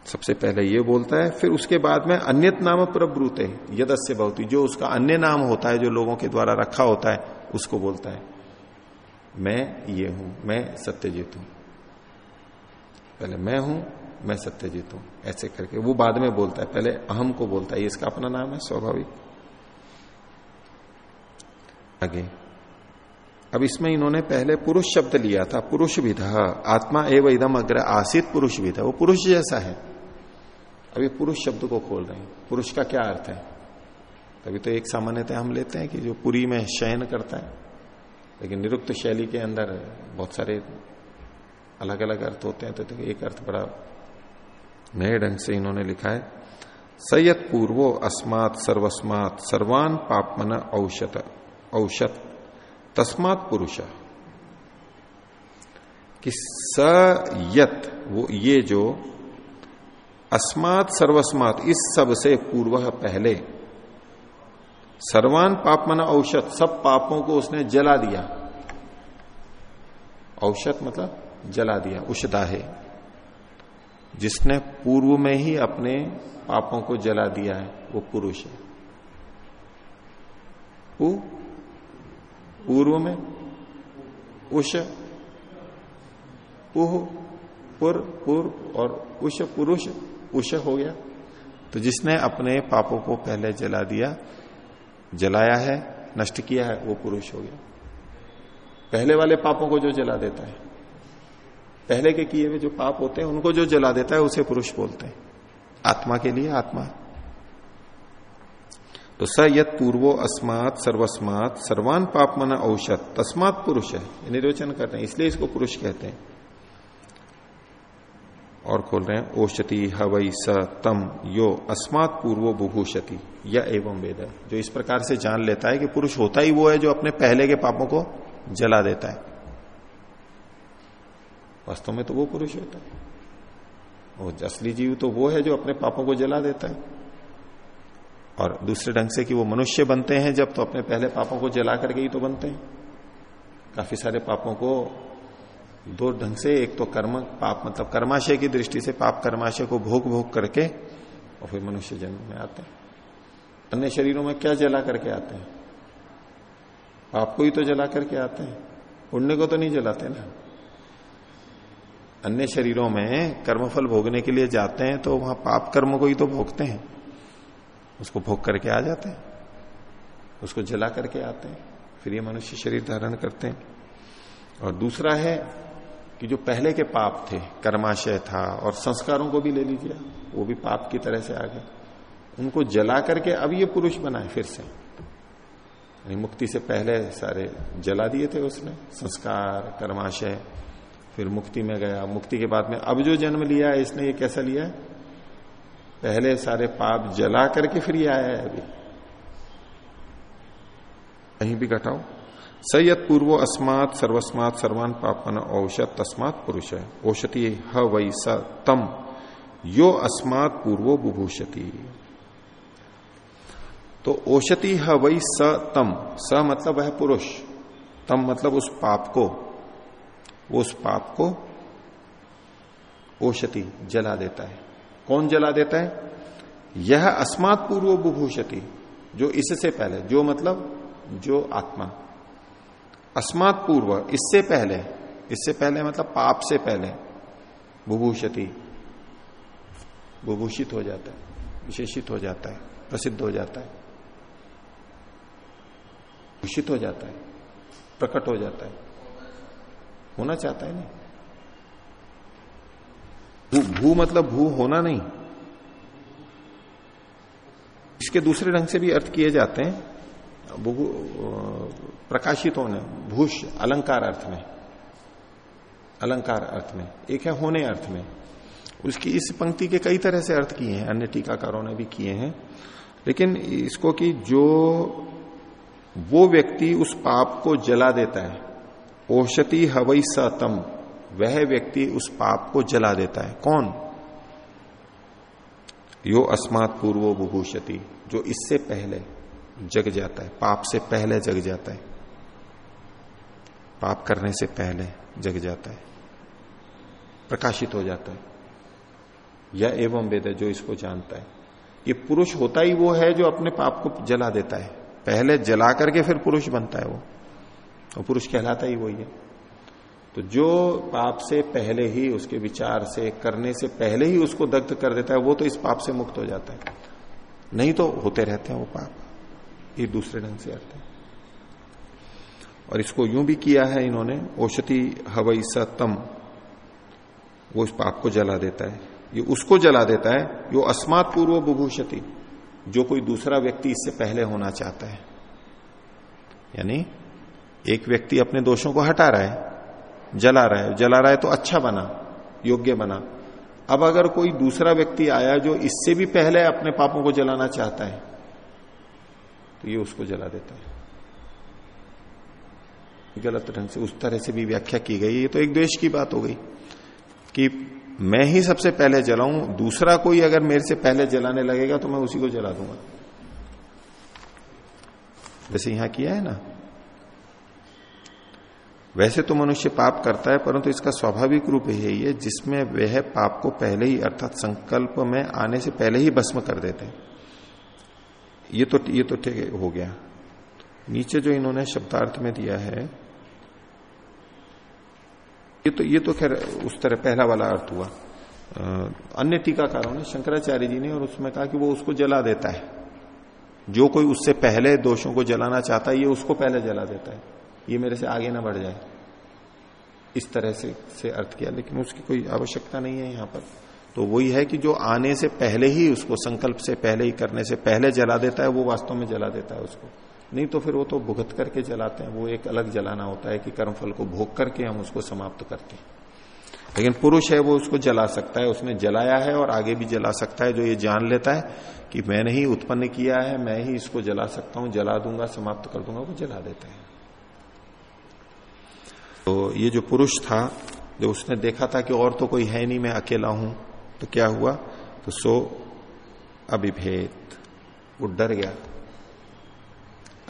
सबसे पहले ये बोलता है, फिर उसके बाद में अन्यत नाम प्रब्रूत यदस्य बहुत जो उसका अन्य नाम होता है, जो लोगों के द्वारा रखा होता है, उसको बोलता है। मैं ये हूँ, मैं सत्यजीत हूँ। पहले मैं हूँ, मैं सत्यजीत हूँ, ऐसे करके वो बाद में बोलता है। पहले अहम को बोलता है इसका अपना नाम है, स्वाभाविक। आगे। अब इसमें इन्होंने पहले पुरुष शब्द लिया था, पुरुष विधा, आत्मा एवं इदम अग्र आसित पुरुष विधा, वो पुरुष जैसा है। अभी पुरुष शब्द को खोल रहे हैं। पुरुष का क्या अर्थ है? तभी तो एक सामान्यतः हम लेते हैं कि जो पुरी में शयन करता है, लेकिन निरुक्त शैली के अंदर बहुत सारे अलग अलग अर्थ होते हैं तो एक अर्थ बड़ा नए ढंग से इन्होंने लिखा है। सयत पूर्वो अस्मात सर्वस्मात सर्वान पापमन औषत औषत, तस्मात पुरुष। कि सयत वो ये जो अस्मात सर्वस्मात, इस सबसे पूर्व पहले। सर्वान पापमन औषध, सब पापों को उसने जला दिया। औषध मतलब जला दिया उषदाहे जिसने पूर्व में ही अपने पापों को जला दिया है, वो पुरुष है। पू, पूर्व में उष पुह पुर पूर्व और उष, पुरुष उष हो गया। तो जिसने अपने पापों को पहले जला दिया, जलाया है, नष्ट किया है, वो पुरुष हो गया। पहले वाले पापों को जो जला देता है, पहले के किए हुए जो पाप होते हैं, उनको जो जला देता है, उसे पुरुष बोलते हैं। आत्मा के लिए आत्मा। तो स यद पूर्वो अस्मात सर्वस्मात, सर्वान पाप मना औषध तस्मात पुरुष है। निर्वचन कर रहे हैं, इसलिए इसको पुरुष कहते हैं। और खोल रहे हैं, ओषति हवई स तम, यो अस्मात पूर्वो बुभूषति, या एवं वेद। जो इस प्रकार से जान लेता है कि पुरुष होता ही वो है जो अपने पहले के पापों को जला देता है। वास्तव में तो वो पुरुष होता है। वो असली जीव तो वो है जो अपने पापों को जला देता है। और दूसरे ढंग से कि वो मनुष्य बनते हैं, जब तो अपने पहले पापों को जला करके ही तो बनते हैं। काफ़ी सारे पापों को दो ढंग से, एक तो कर्म, पाप मतलब कर्माशय की दृष्टि से पाप कर्माशय को भोग भोग करके और फिर मनुष्य जन्म में आते हैं। अन्य शरीरों में क्या जला करके आते हैं? पाप को ही तो जला करके आते हैं, पुण्य को तो नहीं जलाते ना। अन्य शरीरों में कर्मफल भोगने के लिए जाते हैं तो वहाँ पाप कर्म को ही तो भोगते हैं। उसको भोग करके आ जाते हैं, उसको जला करके आते हैं, फिर ये मनुष्य शरीर धारण करते हैं। और दूसरा है कि जो पहले के पाप थे, कर्माशय था, और संस्कारों को भी ले लीजिए, वो भी पाप की तरह से आ गए उनको जला करके अब ये पुरुष बनाए फिर से। मुक्ति से पहले सारे जला दिए थे उसने, संस्कार, कर्माशय, फिर मुक्ति में गया। मुक्ति के बाद में अब जो जन्म लिया है, इसने ये कैसा लिया है? पहले सारे पाप जला करके फिर ये आया है अभी। कहीं भी घटाओ। सयत पूर्व अस्मात सर्वस्मात सर्वान पापन औषध तस्मात पुरुष। है औषधि ह, वै, स, तम। यो अस्मात पूर्वो बुभूषति। तो औषधि ह, वै, स, तम। स मतलब वह पुरुष। तम मतलब उस पाप को। उस पाप को औषधि जला देता है। कौन जला देता है? यह अस्मात पूर्व बुभूषति, जो इससे पहले, जो मतलब जो आत्मा। अस्मात पूर्व इससे पहले इससे पहले मतलब पाप से पहले बुभूषति बुभूषित हो जाता है विशेषित हो जाता है प्रसिद्ध हो जाता है भूषित हो जाता है प्रकट हो जाता है होना चाहता है नहीं? भू, भू मतलब भू होना नहीं। इसके दूसरे ढंग से भी अर्थ किए जाते हैं। प्रकाशित होने, भूष, अलंकार अर्थ में। अलंकार अर्थ में। एक है होने अर्थ में। उसकी इस पंक्ति के कई तरह से अर्थ किए हैं, अन्य टीकाकारों ने भी किए हैं। लेकिन इसको कि जो, वो व्यक्ति उस पाप को जला देता है औषति हवई सतम, वह व्यक्ति उस पाप को जला देता है। कौन? यो अस्मात पूर्वो बुभूषति, जो इससे पहले जग जाता है। पाप से पहले जग जाता है। पाप करने से पहले जग जाता है। प्रकाशित हो जाता है। यह एवं वेद है जो इसको जानता है। ये पुरुष होता ही वो है जो अपने पाप को जला देता है। पहले जला करके फिर पुरुष बनता है वो। और पुरुष कहलाता ही वही है। तो जो पाप से पहले ही, उसके विचार से, करने से पहले ही उसको दग्ध कर देता है, वो तो इस पाप से मुक्त हो जाता है। नहीं तो होते रहते हैं वो पाप। ये दूसरे ढंग से अर्थ है। और इसको यूँ भी किया है इन्होंने औषधि हवई सतम वो इस पाप को जला देता है। ये उसको जला देता है, यो अस्मात पूर्व बुभूषति। जो कोई दूसरा व्यक्ति इससे पहले होना चाहता है। यानी, एक व्यक्ति अपने दोषों को हटा रहा है, जला रहा है। जला रहा है तो अच्छा बना, योग्य बना। अब अगर कोई दूसरा व्यक्ति आया जो इससे भी पहले अपने पापों को जलाना चाहता है तो ये उसको जला देता है। गलत ढंग से उस तरह से भी व्याख्या की गई। ये तो एक द्वेष की बात हो गई कि मैं ही सबसे पहले जलाऊं, दूसरा कोई अगर मेरे से पहले जलाने लगेगा तो मैं उसी को जला दूँगा। जैसे यहाँ किया है ना? वैसे तो मनुष्य पाप करता है, परंतु इसका स्वाभाविक रूप यही है, जिसमें वह पाप को पहले ही, अर्थात संकल्प में आने से पहले ही भस्म कर देते ये तो ये तो ठीक हो गया। नीचे जो इन्होंने शब्दार्थ में दिया है, ये तो ये तो खैर उस तरह पहला वाला अर्थ हुआ। अन्य टीकाकारों ने, शंकराचार्य जी ने और उसमें कहा कि वो उसको जला देता है। जो कोई उससे पहले दोषों को जलाना चाहता है, ये उसको पहले जला देता है। ये मेरे से आगे ना बढ़ जाए। इस तरह से से अर्थ किया, लेकिन उसकी कोई आवश्यकता नहीं है यहाँ पर। तो वही है कि जो आने से पहले ही उसको, संकल्प से पहले ही, करने से पहले जला देता है, वो वास्तव में जला देता है उसको। नहीं तो फिर वो तो भुगत करके जलाते हैं, वो एक अलग जलाना होता है कि कर्मफल को भोग करके हम उसको समाप्त करते हैं। लेकिन पुरुष है, वो उसको जला सकता है, उसने जलाया है और आगे भी जला सकता है, जो ये जान लेता है कि मैंने ही उत्पन्न किया है, मैं ही इसको जला सकता हूँ, जला दूँगा, समाप्त कर दूँगा, वो जला देते हैं। तो ये जो पुरुष था, जो उसने देखा था कि और तो कोई है नहीं, मैं अकेला हूँ तो क्या हुआ? तो सो अभिभेद। वो डर गया।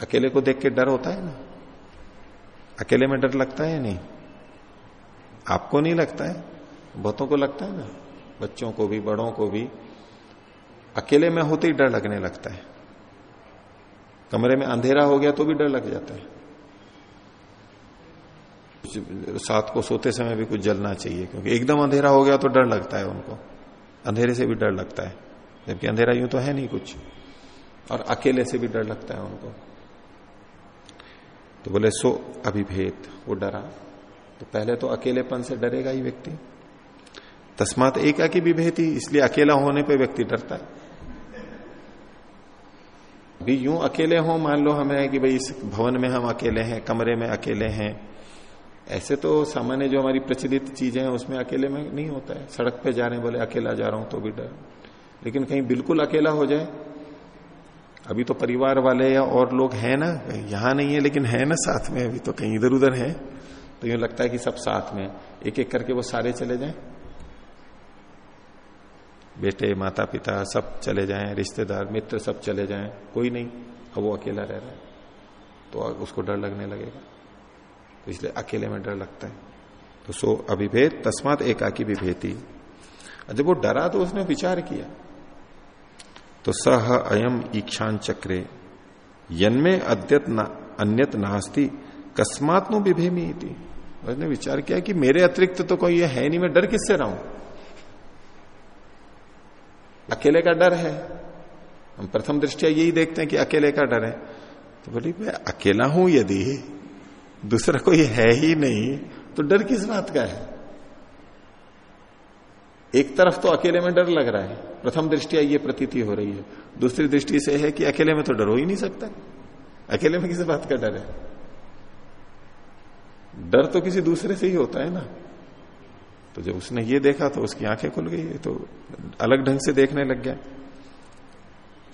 अकेले को देख के डर होता है ना? अकेले में डर लगता है नहीं? आपको नहीं लगता है? बहुतों को लगता है ना? बच्चों को भी, बड़ों को भी। अकेले में होते ही डर लगने लगता है। कमरे में अंधेरा हो गया तो भी डर लग जाता है। साथ को सोते समय भी कुछ जलना चाहिए, क्योंकि एकदम अंधेरा हो गया तो डर लगता है उनको। अंधेरे से भी डर लगता है, जबकि अंधेरा यूँ तो है नहीं कुछ, और अकेले से भी डर लगता है उनको। तो बोले, सो अभिभेद। वो डरा। तो पहले तो अकेलेपन से डरेगा ही व्यक्ति। तस्मात एक की विभेद ही इसलिए अकेला होने पे व्यक्ति डरता है। अभी यूँ अकेले हो, मान लो हमें कि भाई इस भवन में हम अकेले हैं, कमरे में अकेले हैं ऐसे तो सामान्य जो हमारी प्रचलित चीज़ें हैं, उसमें अकेले में नहीं होता है। सड़क पे जा रहे हैं बोले अकेला जा रहा हूँ तो भी डर। लेकिन कहीं बिल्कुल अकेला हो जाए, अभी तो परिवार वाले या और लोग हैं ना यहाँ नहीं है, लेकिन है ना साथ में, अभी तो कहीं इधर उधर है। तो यूँ लगता है कि सब साथ में एक एक करके वो सारे चले जाएँ। बेटे माता पिता सब चले जाएँ, रिश्तेदार, मित्र सब चले जाएँ। कोई नहीं, अब वो अकेला रह रहा है। तो उसको डर लगने लगेगा। तो इसलिए अकेले में डर लगता है। तो सो अभिभेद तस्मात एकाकी विभेदी जब वो डरा तो उसने विचार किया। तो सह अयम ईक्षान चक्रे यन्मे अद्यत न, अन्यत नास्ती कस्मात नो विभेमी थी उसने विचार किया कि मेरे अतिरिक्त तो कोई है नहीं मैं डर किससे रहा? हूँ अकेले का डर है। हम प्रथम दृष्टिया यही देखते हैं कि अकेले का डर है। तो बोली मैं अकेला हूँ यदि दूसरा कोई है ही नहीं तो डर किस बात का है? एक तरफ़ तो अकेले में डर लग रहा है, प्रथम दृष्टिया ये प्रतीति हो रही है। दूसरी दृष्टि से है कि अकेले में तो डर हो ही नहीं सकता। अकेले में किस बात का डर है? डर तो किसी दूसरे से ही होता है ना। तो जब उसने ये देखा तो उसकी आँखें खुल गई तो अलग ढंग से देखने लग गया।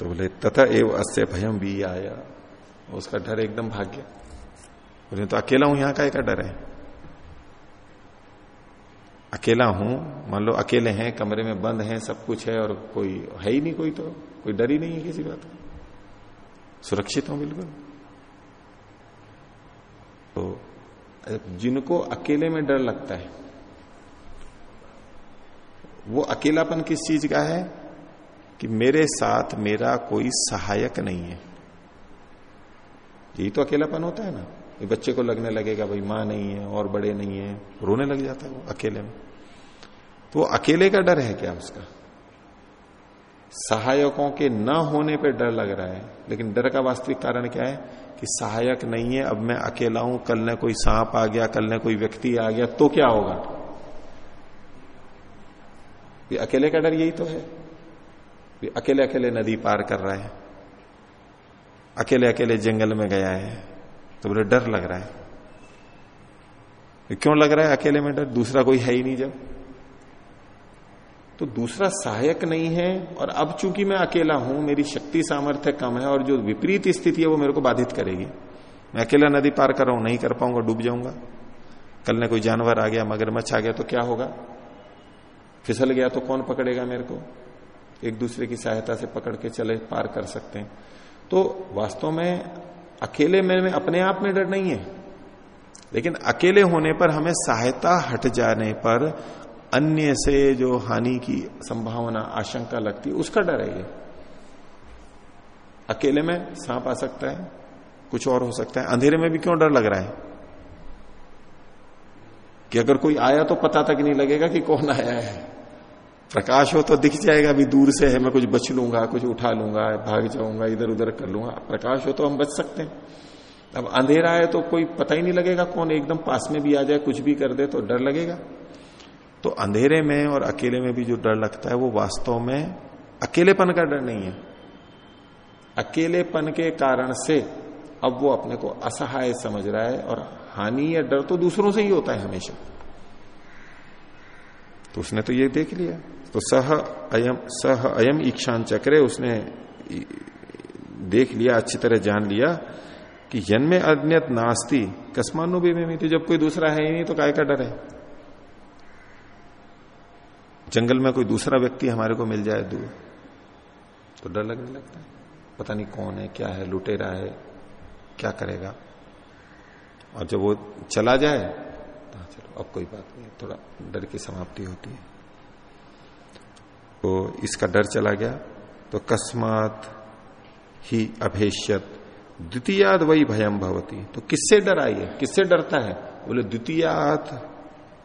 तो बोले, तथा एव अस्य भयम भी आया उसका डर एकदम भाग गया बोले तो अकेला हूँ, यहाँ का एक डर है? अकेला हूँ, मान लो, अकेले हैं, कमरे में बंद हैं, सब कुछ है, और कोई है ही नहीं कोई तो कोई डर ही नहीं है किसी बात का? सुरक्षित हूँ बिल्कुल। तो जिनको अकेले में डर लगता है, वो अकेलापन किस चीज़ का है? कि मेरे साथ मेरा कोई सहायक नहीं है। यही तो अकेलापन होता है ना। ये बच्चे को लगने लगेगा, भाई माँ नहीं है और बड़े नहीं है। रोने लग जाता है वो अकेले में। तो वो अकेले का डर है क्या उसका? सहायकों के न होने पे डर लग रहा है, लेकिन डर का वास्तविक कारण क्या है? कि सहायक नहीं है, अब मैं अकेला हूँ, कल ने कोई सांप आ गया, कल ने कोई व्यक्ति आ गया तो क्या होगा? ये अकेले का डर यही तो है। अकेले अकेले नदी पार कर रहा है। अकेले अकेले जंगल में गया है। तो बोले, डर लग रहा है। क्यों लग रहा है अकेले में डर? दूसरा कोई है ही नहीं जब। तो दूसरा सहायक नहीं है और अब चूँकि मैं अकेला हूँ, मेरी शक्ति सामर्थ्य कम है और जो विपरीत स्थिति है वो मेरे को बाधित करेगी। मैं अकेला नदी पार कर रहा हूँ, नहीं कर पाऊँगा, डूब जाऊँगा। कल ने कोई जानवर आ गया, मगरमच्छ आ गया तो क्या होगा? फिसल गया तो कौन पकड़ेगा मेरे को? एक दूसरे की सहायता से पकड़ के चले, पार कर सकते हैं। तो वास्तव में अकेले में, में अपने आप में डर नहीं है। लेकिन अकेले होने पर हमें सहायता हट जाने पर अन्य से जो हानि की संभावना आशंका लगती है उसका डर है ये। अकेले में सांप आ सकता है कुछ और हो सकता है। अंधेरे में भी क्यों डर लग रहा है? कि अगर कोई आया तो पता तक नहीं लगेगा कि कौन आया है। प्रकाश हो तो दिख जाएगा, अभी दूर से है, मैं कुछ बच लूँगा, कुछ उठा लूँगा, भाग जाऊँगा, इधर उधर कर लूँगा। प्रकाश हो तो हम बच सकते हैं। अब अंधेरा है तो कोई पता ही नहीं लगेगा कौन एकदम पास में भी आ जाए, कुछ भी कर दे तो डर लगेगा। तो अंधेरे में और अकेले में भी जो डर लगता है, वो वास्तव में अकेलेपन का डर नहीं है। अकेलेपन के कारण से अब वो अपने को असहाय समझ रहा है और हानि या डर तो दूसरों से ही होता है हमेशा। तो उसने तो ये देख लिया। तो सह अयम सह अयम ईक्षान चक्रे उसने देख लिया, अच्छी तरह जान लिया कि जन्मे अन्यत नास्ती कस्मानु भी में जब कोई दूसरा है ही नहीं तो काय का डर है? जंगल में कोई दूसरा व्यक्ति हमारे को मिल जाए दूर तो डर लगने लगता है। पता नहीं कौन है, क्या है, लुटेरा है, क्या करेगा? और जब वो चला जाए तो चलो, अब कोई बात नहीं, थोड़ा डर की समाप्ति होती है। तो इसका डर चला गया तो कस्मात ही अभेश्यत द्वितीयाद वही भयम भवती। तो किससे डर है? किससे डरता है? बोले, द्वितीयात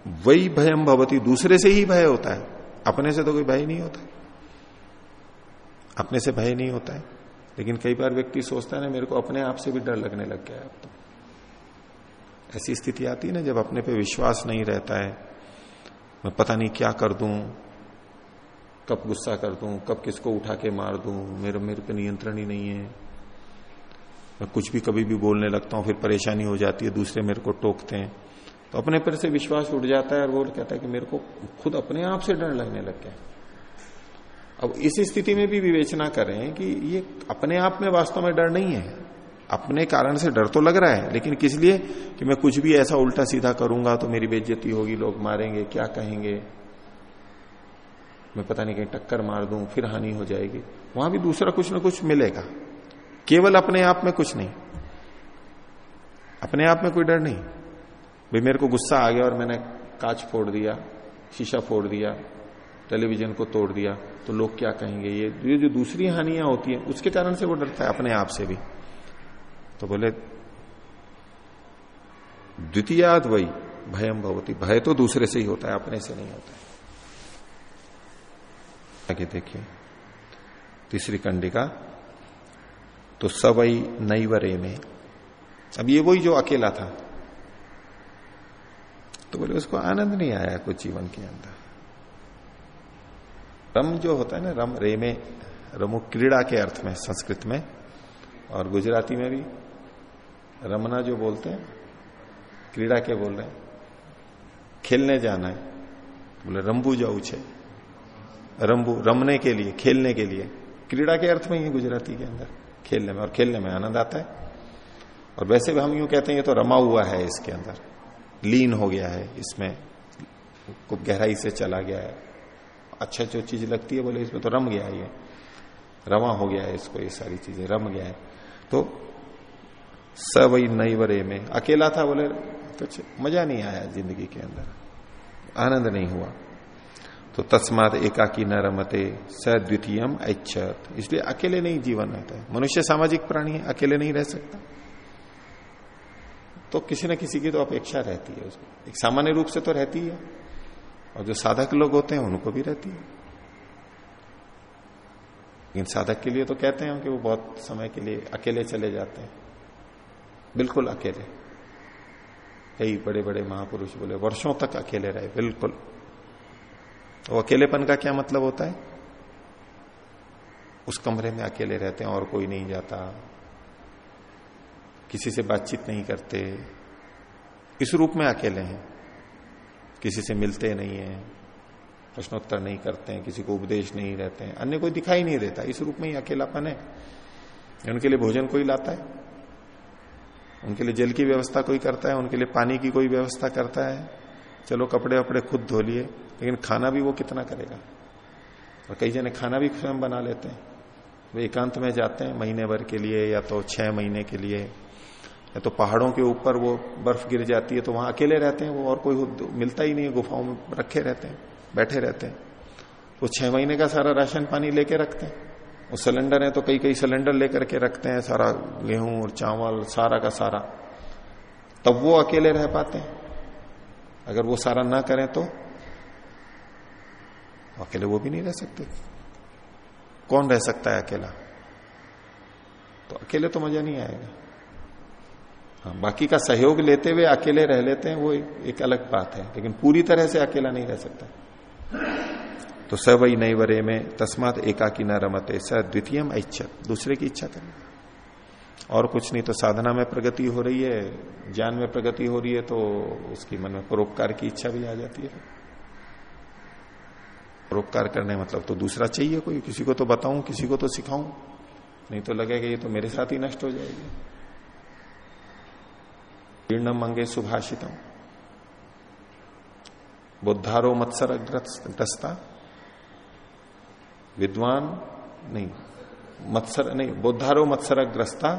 वही भयम भवती। दूसरे से ही भय होता है। अपने से तो कोई भय नहीं होता। अपने से भय नहीं होता है। लेकिन कई बार व्यक्ति सोचता है ना, मेरे को अपने आप से भी डर लगने लग गया है अब तो। ऐसी स्थिति आती है ना, जब अपने पे विश्वास नहीं रहता है। मैं पता नहीं क्या कर दूँ। कब गुस्सा कर दूँ, कब किसको उठा के मार दूँ, मेरे मेरे पे नियंत्रण ही नहीं है। मैं कुछ भी कभी भी बोलने लगता हूँ, फिर परेशानी हो जाती है, दूसरे मेरे को टोकते हैं। तो अपने पर से विश्वास उठ जाता है और वो कहता है कि मेरे को खुद अपने आप से डर लगने लग गया। अब इस स्थिति में भी विवेचना करें कि ये अपने आप में वास्तव में डर नहीं है। अपने कारण से डर तो लग रहा है, लेकिन किस लिए? कि मैं कुछ भी ऐसा उल्टा सीधा करूँगा तो मेरी बेज्जती होगी, लोग मारेंगे, क्या कहेंगे? मैं पता नहीं कहीं टक्कर मार दूँ, फिर हानि हो जाएगी। वहाँ भी दूसरा कुछ ना कुछ मिलेगा। केवल अपने आप में कुछ नहीं। अपने आप में कोई डर नहीं। भाई, मेरे को गुस्सा आ गया और मैंने कांच फोड़ दिया, शीशा फोड़ दिया, टेलीविज़न को तोड़ दिया तो लोग क्या कहेंगे? ये ये जो दूसरी हानियाँ होती है, उसके कारण से वो डरता है अपने आप से भी। तो बोले द्वितीयाद वही भयम भवती। भय तो दूसरे से ही होता है, अपने से नहीं होता है। आगे देखिए तीसरी कंडिका तो सवई नईवरे में। अब ये वही जो अकेला था। तो बोले, उसको आनंद नहीं आया कुछ जीवन के अंदर। रम जो होता है ना, रम, रे में, रमु क्रीड़ा के अर्थ में, संस्कृत में, और गुजराती में भी, रमना जो बोलते हैं, क्रीड़ा के बोल रहे हैं, खेलने जाना है। बोले, रंबू जाऊ रंबू, रमने के लिए, खेलने के लिए। क्रीड़ा के अर्थ में ही गुजराती के अंदर, खेलने में। और खेलने में आनंद आता है। और वैसे भी हम यूँ कहते हैं, ये तो रमा हुआ है इसके अंदर। लीन हो गया है, इसमें खूब गहराई से चला गया है। अच्छा जो चीज़ लगती है, बोले इसमें तो रम गया है ये। रमा हो गया है इसको, ये सारी चीज़ें, रम गया है। तो स वही नईवरे में, अकेला था बोले कुछ मज़ा नहीं आया ज़िंदगी के अंदर। आनंद नहीं हुआ। तो तस्मात एकाकी न रमते, स द्वितीयम ऐच्छत। इसलिए अकेले नहीं जीवन रहता है। मनुष्य सामाजिक प्राणी है, अकेले नहीं रह सकता। तो किसी न किसी की तो अपेक्षा रहती है उसको एक सामान्य रूप से तो रहती है, और जो साधक लोग होते हैं, उनको भी रहती है। लेकिन साधक के लिए तो कहते हैं कि वो बहुत समय के लिए अकेले चले जाते हैं। बिल्कुल अकेले। कई बड़े बड़े महापुरुष बोले, वर्षों तक अकेले रहे, बिल्कुल। तो अकेलेपन का क्या मतलब होता है? उस कमरे में अकेले रहते हैं और कोई नहीं जाता। किसी से बातचीत नहीं करते। इस रूप में अकेले हैं। किसी से मिलते नहीं है। प्रश्नोत्तर नहीं करते हैं। किसी को उपदेश नहीं रहते हैं। अन्य कोई दिखाई नहीं देता। इस रूप में ही अकेलापन है। उनके लिए भोजन कोई लाता है? उनके लिए जल की व्यवस्था कोई करता है? उनके लिए पानी की कोई व्यवस्था करता है? चलो कपड़े वपड़े खुद धो लिए। लेकिन खाना भी वो कितना करेगा? और कई जने खाना भी स्वयं बना लेते हैं। वे एकांत में जाते हैं महीने भर के लिए या तो छह महीने के लिए, या तो पहाड़ों के ऊपर वो बर्फ़ गिर जाती है तो वहाँ अकेले रहते हैं, वो और कोई मिलता ही नहीं है गुफाओं में रखे रहते हैं, बैठे रहते हैं। वो छह महीने का सारा राशन पानी लेके रखते हैं। वो सिलेंडर है तो कई कई सिलेंडर लेकर के रखते हैं, सारा गेहूँ और चावल, सारा का सारा। तब वो अकेले रह पाते हैं। अगर वो सारा ना करें तो अकेले वो भी नहीं रह सकते। कौन रह सकता है अकेला? तो अकेले तो मज़ा नहीं आएगा। हाँ बाकी का सहयोग लेते हुए अकेले रह लेते हैं, वो एक अलग बात है। लेकिन पूरी तरह से अकेला नहीं रह सकता। तो स वही नई वरे में तस्मात एकाकी न रमते, स द्वितीयम इच्छा दूसरे की इच्छा करें। और कुछ नहीं तो साधना में प्रगति हो रही है, ज्ञान में प्रगति हो रही है तो उसकी मन में परोपकार की इच्छा भी आ जाती है। परोपकार करने मतलब तो दूसरा चाहिए कोई? किसी को तो बताऊँ, किसी को तो सिखाऊं। नहीं तो लगेगा ये तो मेरे साथ ही नष्ट हो जाएगी। जीर्णम मंगे सुभाषितम। बुद्धारो मत्सर ग्रस्ता विद्वान नहीं, मत्सर नहीं, बुद्धारो मत्सर ग्रस्ता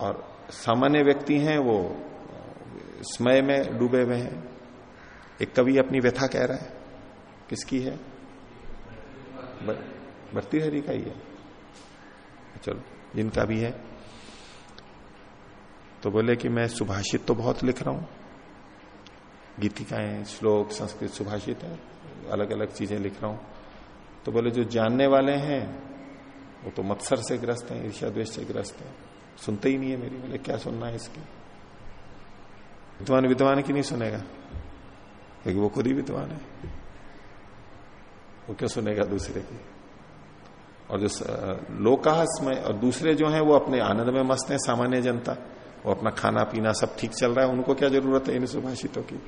और सामान्य व्यक्ति हैं वो, स्मय में डूबे हुए हैं। एक कवि अपनी व्यथा कह रहा है। किसकी है? भर्ती हरी का ही है। चलो जिनका भी है। तो बोले कि मैं सुभाषित तो बहुत लिख रहा हूँ। गीतिकाएँ, श्लोक, संस्कृत सुभाषित है अलग अलग चीज़ें लिख रहा हूँ। तो बोले, जो जानने वाले हैं, वो तो मत्सर से ग्रस्त हैं ईर्षा द्वेष से ग्रस्त हैं। सुनते ही नहीं है मेरी, बोले, क्या सुनना है इसकी? विद्वान विद्वान की नहीं सुनेगा, क्योंकि वो खुद ही विद्वान है। वो क्यों सुनेगा दूसरे की? और जो लोकाहस में और दूसरे जो हैं वो अपने आनंद में मस्त हैं, सामान्य जनता। वो अपना खाना, पीना सब ठीक चल रहा है, उनको क्या ज़रूरत है इन सुभाषितों की?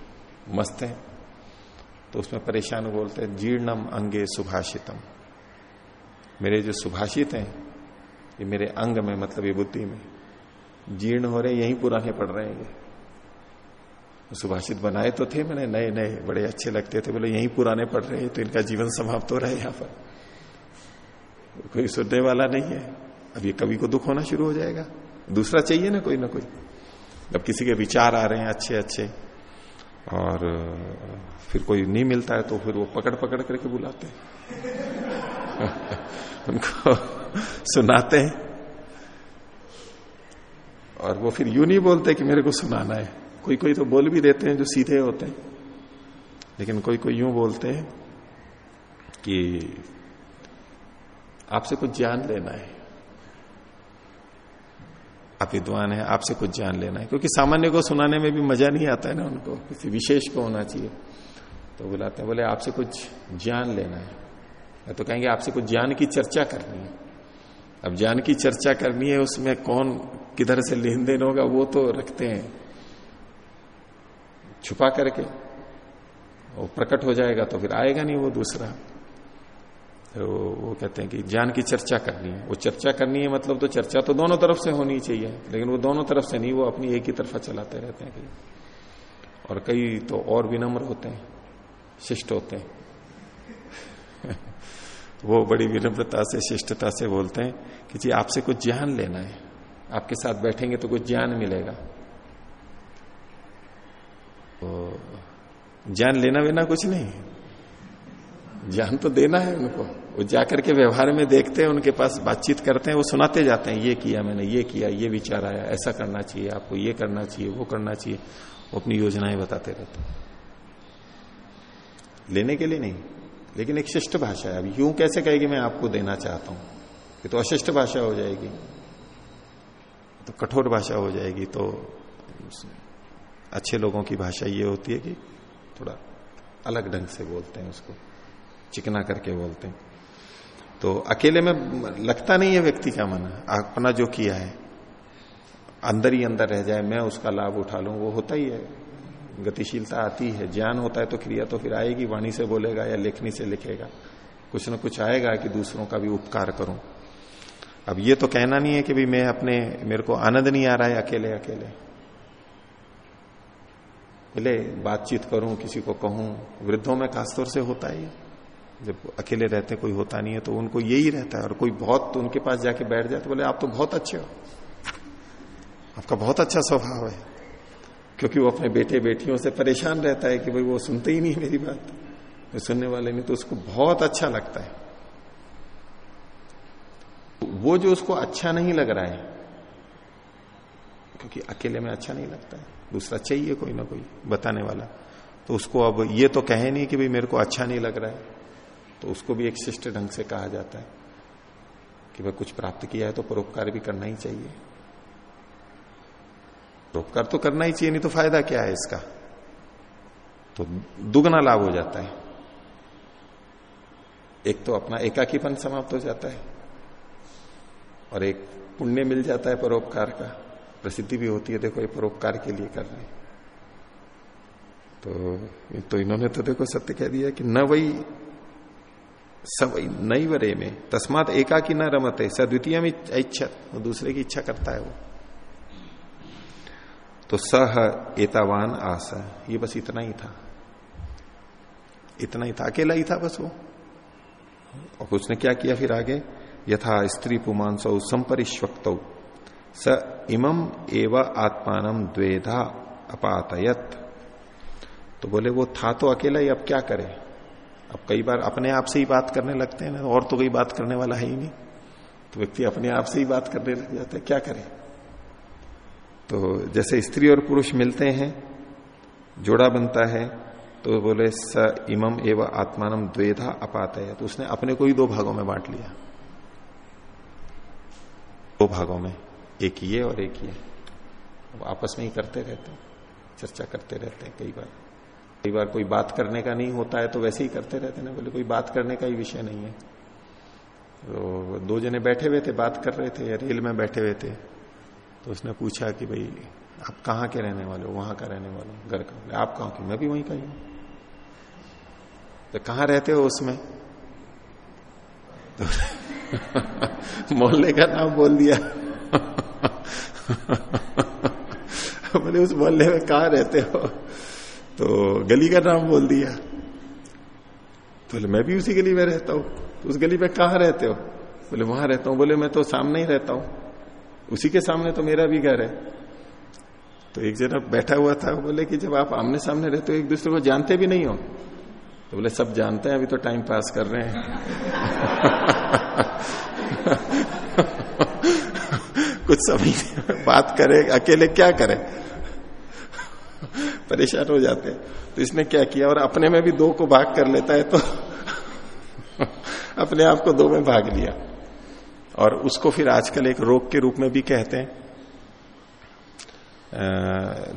मस्त है। तो उसमें परेशान बोलते हैं, जीर्णम अंगे सुभाषितम। मेरे जो सुभाषित हैं, ये मेरे अंग में मतलब ये बुद्धि में, जीर्ण हो रहे यही पुराने पड़ रहे हैं ये। सुभाषित बनाए तो थे मैंने नए नए बड़े अच्छे लगते थे। बोले, यही पुराने पढ़ रहे हैं तो इनका जीवन समाप्त हो रहा है यहाँ पर। कोई सुनने वाला नहीं है। अब ये कवि को दुख होना शुरू हो जाएगा। दूसरा चाहिए ना कोई ना कोई। अब किसी के विचार आ रहे हैं अच्छे अच्छे और, फिर कोई नहीं मिलता है तो फिर वो पकड़ पकड़ करके बुलाते हैं। उनको सुनाते हैं। और वो फिर यूँ नहीं बोलते कि मेरे को सुनाना है। कोई कोई तो बोल भी देते हैं जो सीधे होते हैं। लेकिन कोई कोई यूँ बोलते हैं कि आपसे कुछ जान लेना है। आप विद्वान है, आपसे कुछ जान लेना है। क्योंकि सामान्य को सुनाने में भी मज़ा नहीं आता है ना उनको, किसी विशेष को होना चाहिए। तो बुलाते हैं, बोले, आपसे कुछ ज्ञान लेना है। तो कहेंगे, आपसे कुछ ज्ञान की चर्चा करनी है। अब ज्ञान की चर्चा करनी है, उसमें कौन किधर से लेन देन होगा, वो तो रखते हैं। छुपा करके वो प्रकट हो जाएगा तो फिर आएगा नहीं वो दूसरा। तो वो कहते हैं कि ज्ञान की चर्चा करनी है। वो चर्चा करनी है मतलब तो चर्चा तो दोनों तरफ़ से होनी चाहिए, लेकिन वो दोनों तरफ़ से नहीं, वो अपनी एक ही तरफा चलाते रहते हैं कहीं और कई तो और विनम्र होते हैं, शिष्ट होते हैं। वो बड़ी विनम्रता से, शिष्टता से बोलते हैं कि जी आपसे कुछ ज्ञान लेना है। आपके साथ बैठेंगे तो कुछ ज्ञान मिलेगा। तो ज्ञान लेना बिना कुछ नहीं ज्ञान तो देना है उनको। वो जाकर के व्यवहार में देखते हैं, उनके पास बातचीत करते हैं, वो सुनाते जाते हैं, ये किया मैंने, ये किया, ये विचार आया, ऐसा करना चाहिए, आपको ये करना चाहिए, वो करना चाहिए, वो अपनी योजनाएँ बताते रहते हैं। लेने के लिए नहीं, लेकिन एक शिष्ट भाषा है। अब यूँ कैसे कहेगी, मैं आपको देना चाहता हूँ? ये तो अशिष्ट भाषा हो जाएगी। तो कठोर भाषा हो जाएगी तो अच्छे लोगों की भाषा ये होती है कि थोड़ा अलग ढंग से बोलते हैं उसको, चिकना करके बोलते हैं। तो अकेले में लगता नहीं है व्यक्ति का मन, अपना जो किया है, अंदर ही अंदर रह जाए, मैं उसका लाभ उठा लू, वो होता ही है। गतिशीलता आती है, ज्ञान होता है तो क्रिया तो फिर आएगी, वाणी से बोलेगा या लेखनी से लिखेगा। कुछ ना कुछ आएगा कि दूसरों का भी उपकार करूँ। अब ये तो कहना नहीं है कि भाई मैं अपने, मेरे को आनंद नहीं आ रहा है अकेले अकेले। बोले बातचीत करूँ, किसी को कहूँ, वृद्धों में खासतौर से होता है जब अकेले रहते कोई होता नहीं है तो उनको यही रहता है। और कोई बहुत तो उनके पास जाके बैठ जाए तो बोले, आप तो बहुत अच्छे हो। आपका बहुत अच्छा स्वभाव है। क्योंकि वो अपने बेटे बेटियों से परेशान रहता है कि भाई, वो सुनते ही नहीं मेरी बात। तो सुनने वाले नहीं तो उसको बहुत अच्छा लगता है। वो जो उसको अच्छा नहीं लग रहा है, क्योंकि अकेले में अच्छा नहीं लगता है। दूसरा चाहिए कोई ना कोई, बताने वाला। तो उसको अब ये तो कहे नहीं कि भाई मेरे को अच्छा नहीं लग रहा है। तो उसको भी एक शिष्ट ढंग से कहा जाता है कि भाई कुछ प्राप्त किया है तो परोपकार भी करना ही चाहिए। परोपकार तो करना ही चाहिए, नहीं तो फ़ायदा क्या है इसका? तो दुगना लाभ हो जाता है। एक तो अपना एकाकीपन समाप्त हो जाता है और एक पुण्य मिल जाता है परोपकार का। प्रसिद्धि भी होती है, देखो ये परोपकार के लिए कर रहे तो तो इन्होंने तो देखो सत्य कह दिया कि न वही, सब नई वरे में, तस्मात एका की न रमते सद्वितीय में इच्छा वो दूसरे की इच्छा करता है वो। तो सह एतावान आस, ये बस इतना ही था। इतना ही था, अकेला ही था बस वो। और उसने क्या किया फिर आगे? यथा स्त्री पुमांस संपरिश्वक्त स इमम एव आत्मान द्वेधा अपातयत। तो बोले, वो था तो अकेला ही, अब क्या करे? अब कई बार अपने आप से ही बात करने लगते हैं ना, और तो कोई बात करने वाला है ही नहीं। तो व्यक्ति अपने आप से ही बात करने लग जाता है, क्या करे? तो जैसे स्त्री और पुरुष मिलते हैं, जोड़ा बनता है तो बोले, स इमम एवं आत्मान द्वेधा अपात तो उसने अपने को ही दो भागों में बांट लिया। दो भागों में। एक ये और एक ये। अब आपस में ही करते रहते हैं, चर्चा करते रहते हैं कई बार। कई बार कोई बात करने का नहीं होता है तो वैसे ही करते रहते ना, बोले कोई बात करने का ही विषय नहीं है। तो दो जने बैठे हुए थे, बात कर रहे थे, या रेल में बैठे हुए थे तो उसने पूछा कि भाई, आप कहाँ के रहने वाले हो? वहाँ का रहने वाले हो, घर का? आप कहा की मैं भी वहीं का ही हूँ। तो कहाँ रहते हो उसमें? तो मोहल्ले का नाम बोल दिया। बोले उस मोहल्ले में कहा रहते हो। तो गली का नाम बोल दिया। तो बोले, मैं भी उसी गली में रहता हूँ। तो उस गली में कहा रहते हो? बोले, वहाँ रहता हूँ। बोले, मैं तो सामने ही रहता हूँ। उसी के सामने तो मेरा भी घर है। तो एक जना बैठा हुआ था। बोले कि जब आप आमने सामने रहते हो, एक दूसरे को जानते भी नहीं हो। तो बोले, सब जानते हैं, अभी तो टाइम पास कर रहे हैं। कुछ समझ बात करे, अकेले क्या करे? परेशान हो जाते तो इसने क्या किया? और अपने में भी दो को भाग कर लेता है तो अपने आप को दो में भाग लिया। और उसको फिर आजकल एक रोग के रूप में भी कहते हैं।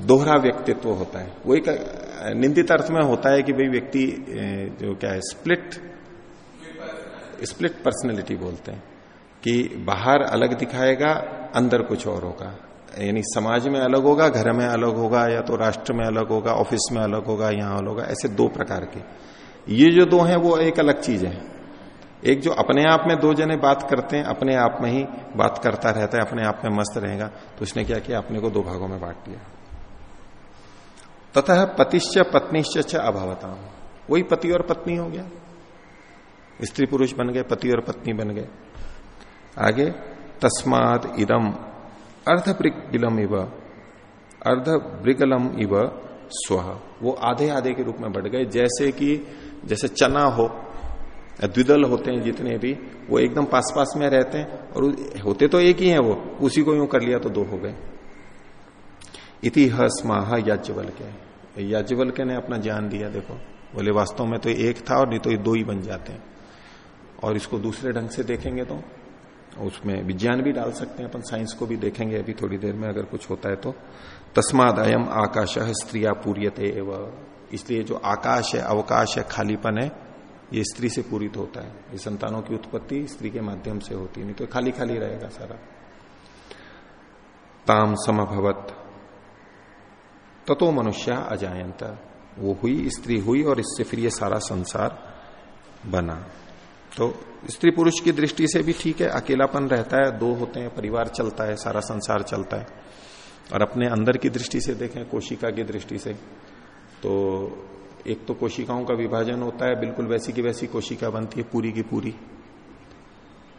दोहरा व्यक्तित्व होता है। वो एक निंदित अर्थ में होता है कि भाई व्यक्ति जो क्या है स्प्लिट स्प्लिट पर्सनैलिटी बोलते हैं। कि बाहर अलग दिखाएगा अंदर कुछ और होगा। यानी समाज में अलग होगा, घर में अलग होगा, या तो राष्ट्र में अलग होगा, ऑफ़िस में अलग होगा, यहाँ अलग होगा, ऐसे दो प्रकार के। ये जो दो हैं, वो एक अलग चीज़ है। एक जो अपने आप में दो जने बात करते हैं, अपने आप में ही बात करता रहता है, अपने आप में मस्त रहेगा तो उसने क्या किया? अपने को दो भागों में बांट दिया तथा पतिश्च पत्निश्च अभावता वही पति और पत्नी हो गया। स्त्री पुरुष बन गए, पति और पत्नी बन गए। आगे तस्माद इदम। अर्ध ब्रिगलम इव। अर्ध ब्रिगलम इव स्व। वो आधे आधे के रूप में बढ़ गए। जैसे कि, जैसे चना हो, द्विदल होते हैं जितने भी, वो एकदम पास पास में रहते हैं और होते तो एक ही है वो। उसी को यूँ कर लिया तो दो हो गए। इतिहास माह याज्ञवल के याज्ञवल के ने अपना ज्ञान दिया, देखो। बोले, वास्तव में तो एक था और नहीं तो ये दो ही बन जाते हैं। और इसको दूसरे ढंग से देखेंगे तो उसमें विज्ञान भी डाल सकते हैं, अपन साइंस को भी देखेंगे अभी थोड़ी देर में, अगर कुछ होता है तो। तस्माद अयम आकाश स्त्रिया एवं। इसलिए जो आकाश है, अवकाश है, खालीपन है, ये स्त्री से पूरित होता है। ये संतानों की उत्पत्ति स्त्री के माध्यम से होती है, नहीं तो खाली खाली रहेगा सारा। ताम समभवत। ततो मनुष्य अजायंत वो हुई, स्त्री हुई और इससे फिर ये सारा संसार बना। तो स्त्री पुरुष की दृष्टि से भी ठीक है, अकेलापन रहता है, दो होते हैं, परिवार चलता है, सारा संसार चलता है। और अपने अंदर की दृष्टि से देखें, कोशिका की दृष्टि से तो एक तो कोशिकाओं का विभाजन होता है, बिल्कुल वैसी की वैसी कोशिका बनती है, पूरी की पूरी।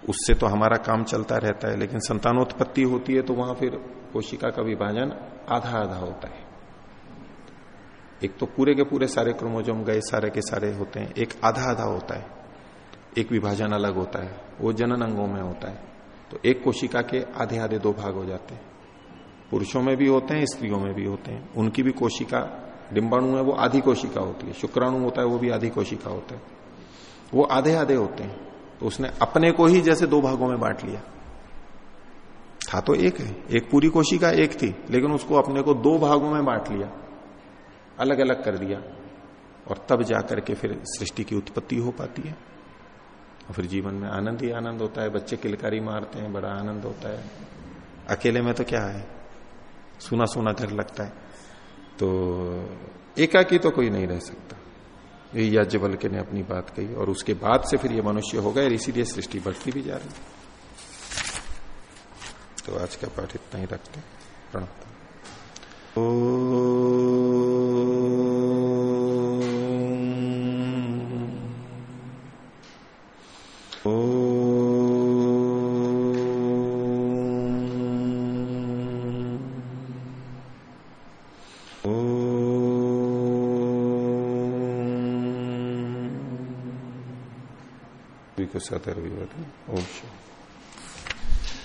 उससे तो हमारा काम चलता रहता है, लेकिन संतानोत्पत्ति होती है तो वहाँ फिर कोशिका का विभाजन आधा आधा होता है। एक तो पूरे के पूरे सारे क्रोमोजोम गए, सारे के सारे होते हैं, एक आधा आधा होता है। एक विभाजन अलग होता है, वो जनन अंगों में होता है। तो एक कोशिका के आधे आधे दो भाग हो जाते हैं। पुरुषों में भी होते हैं, स्त्रियों में भी होते हैं। उनकी भी कोशिका डिम्बाणु है, वो आधी कोशिका होती है। शुक्राणु होता है, वो भी आधी कोशिका होता है। वो आधे आधे होते हैं। तो उसने अपने को ही जैसे दो भागों में बांट लिया। था तो एक है, एक पूरी कोशिका एक थी, लेकिन उसको अपने को दो भागों में बांट लिया। अलग अलग कर दिया। और तब जाकर के फिर सृष्टि की उत्पत्ति हो पाती है। और फिर जीवन में आनंद ही आनंद होता है, बच्चे किलकारी मारते हैं, बड़ा आनंद होता है। अकेले में तो क्या है? सुना सुना घर लगता है। तो एकाकी तो कोई नहीं रह सकता। ये याज्ञवल के ने अपनी बात कही और उसके बाद से फिर ये मनुष्य हो गए इसीलिए सृष्टि बढ़ती भी जा रही तो आज का पाठ इतना ही रखते प्रणता। को सतर ओम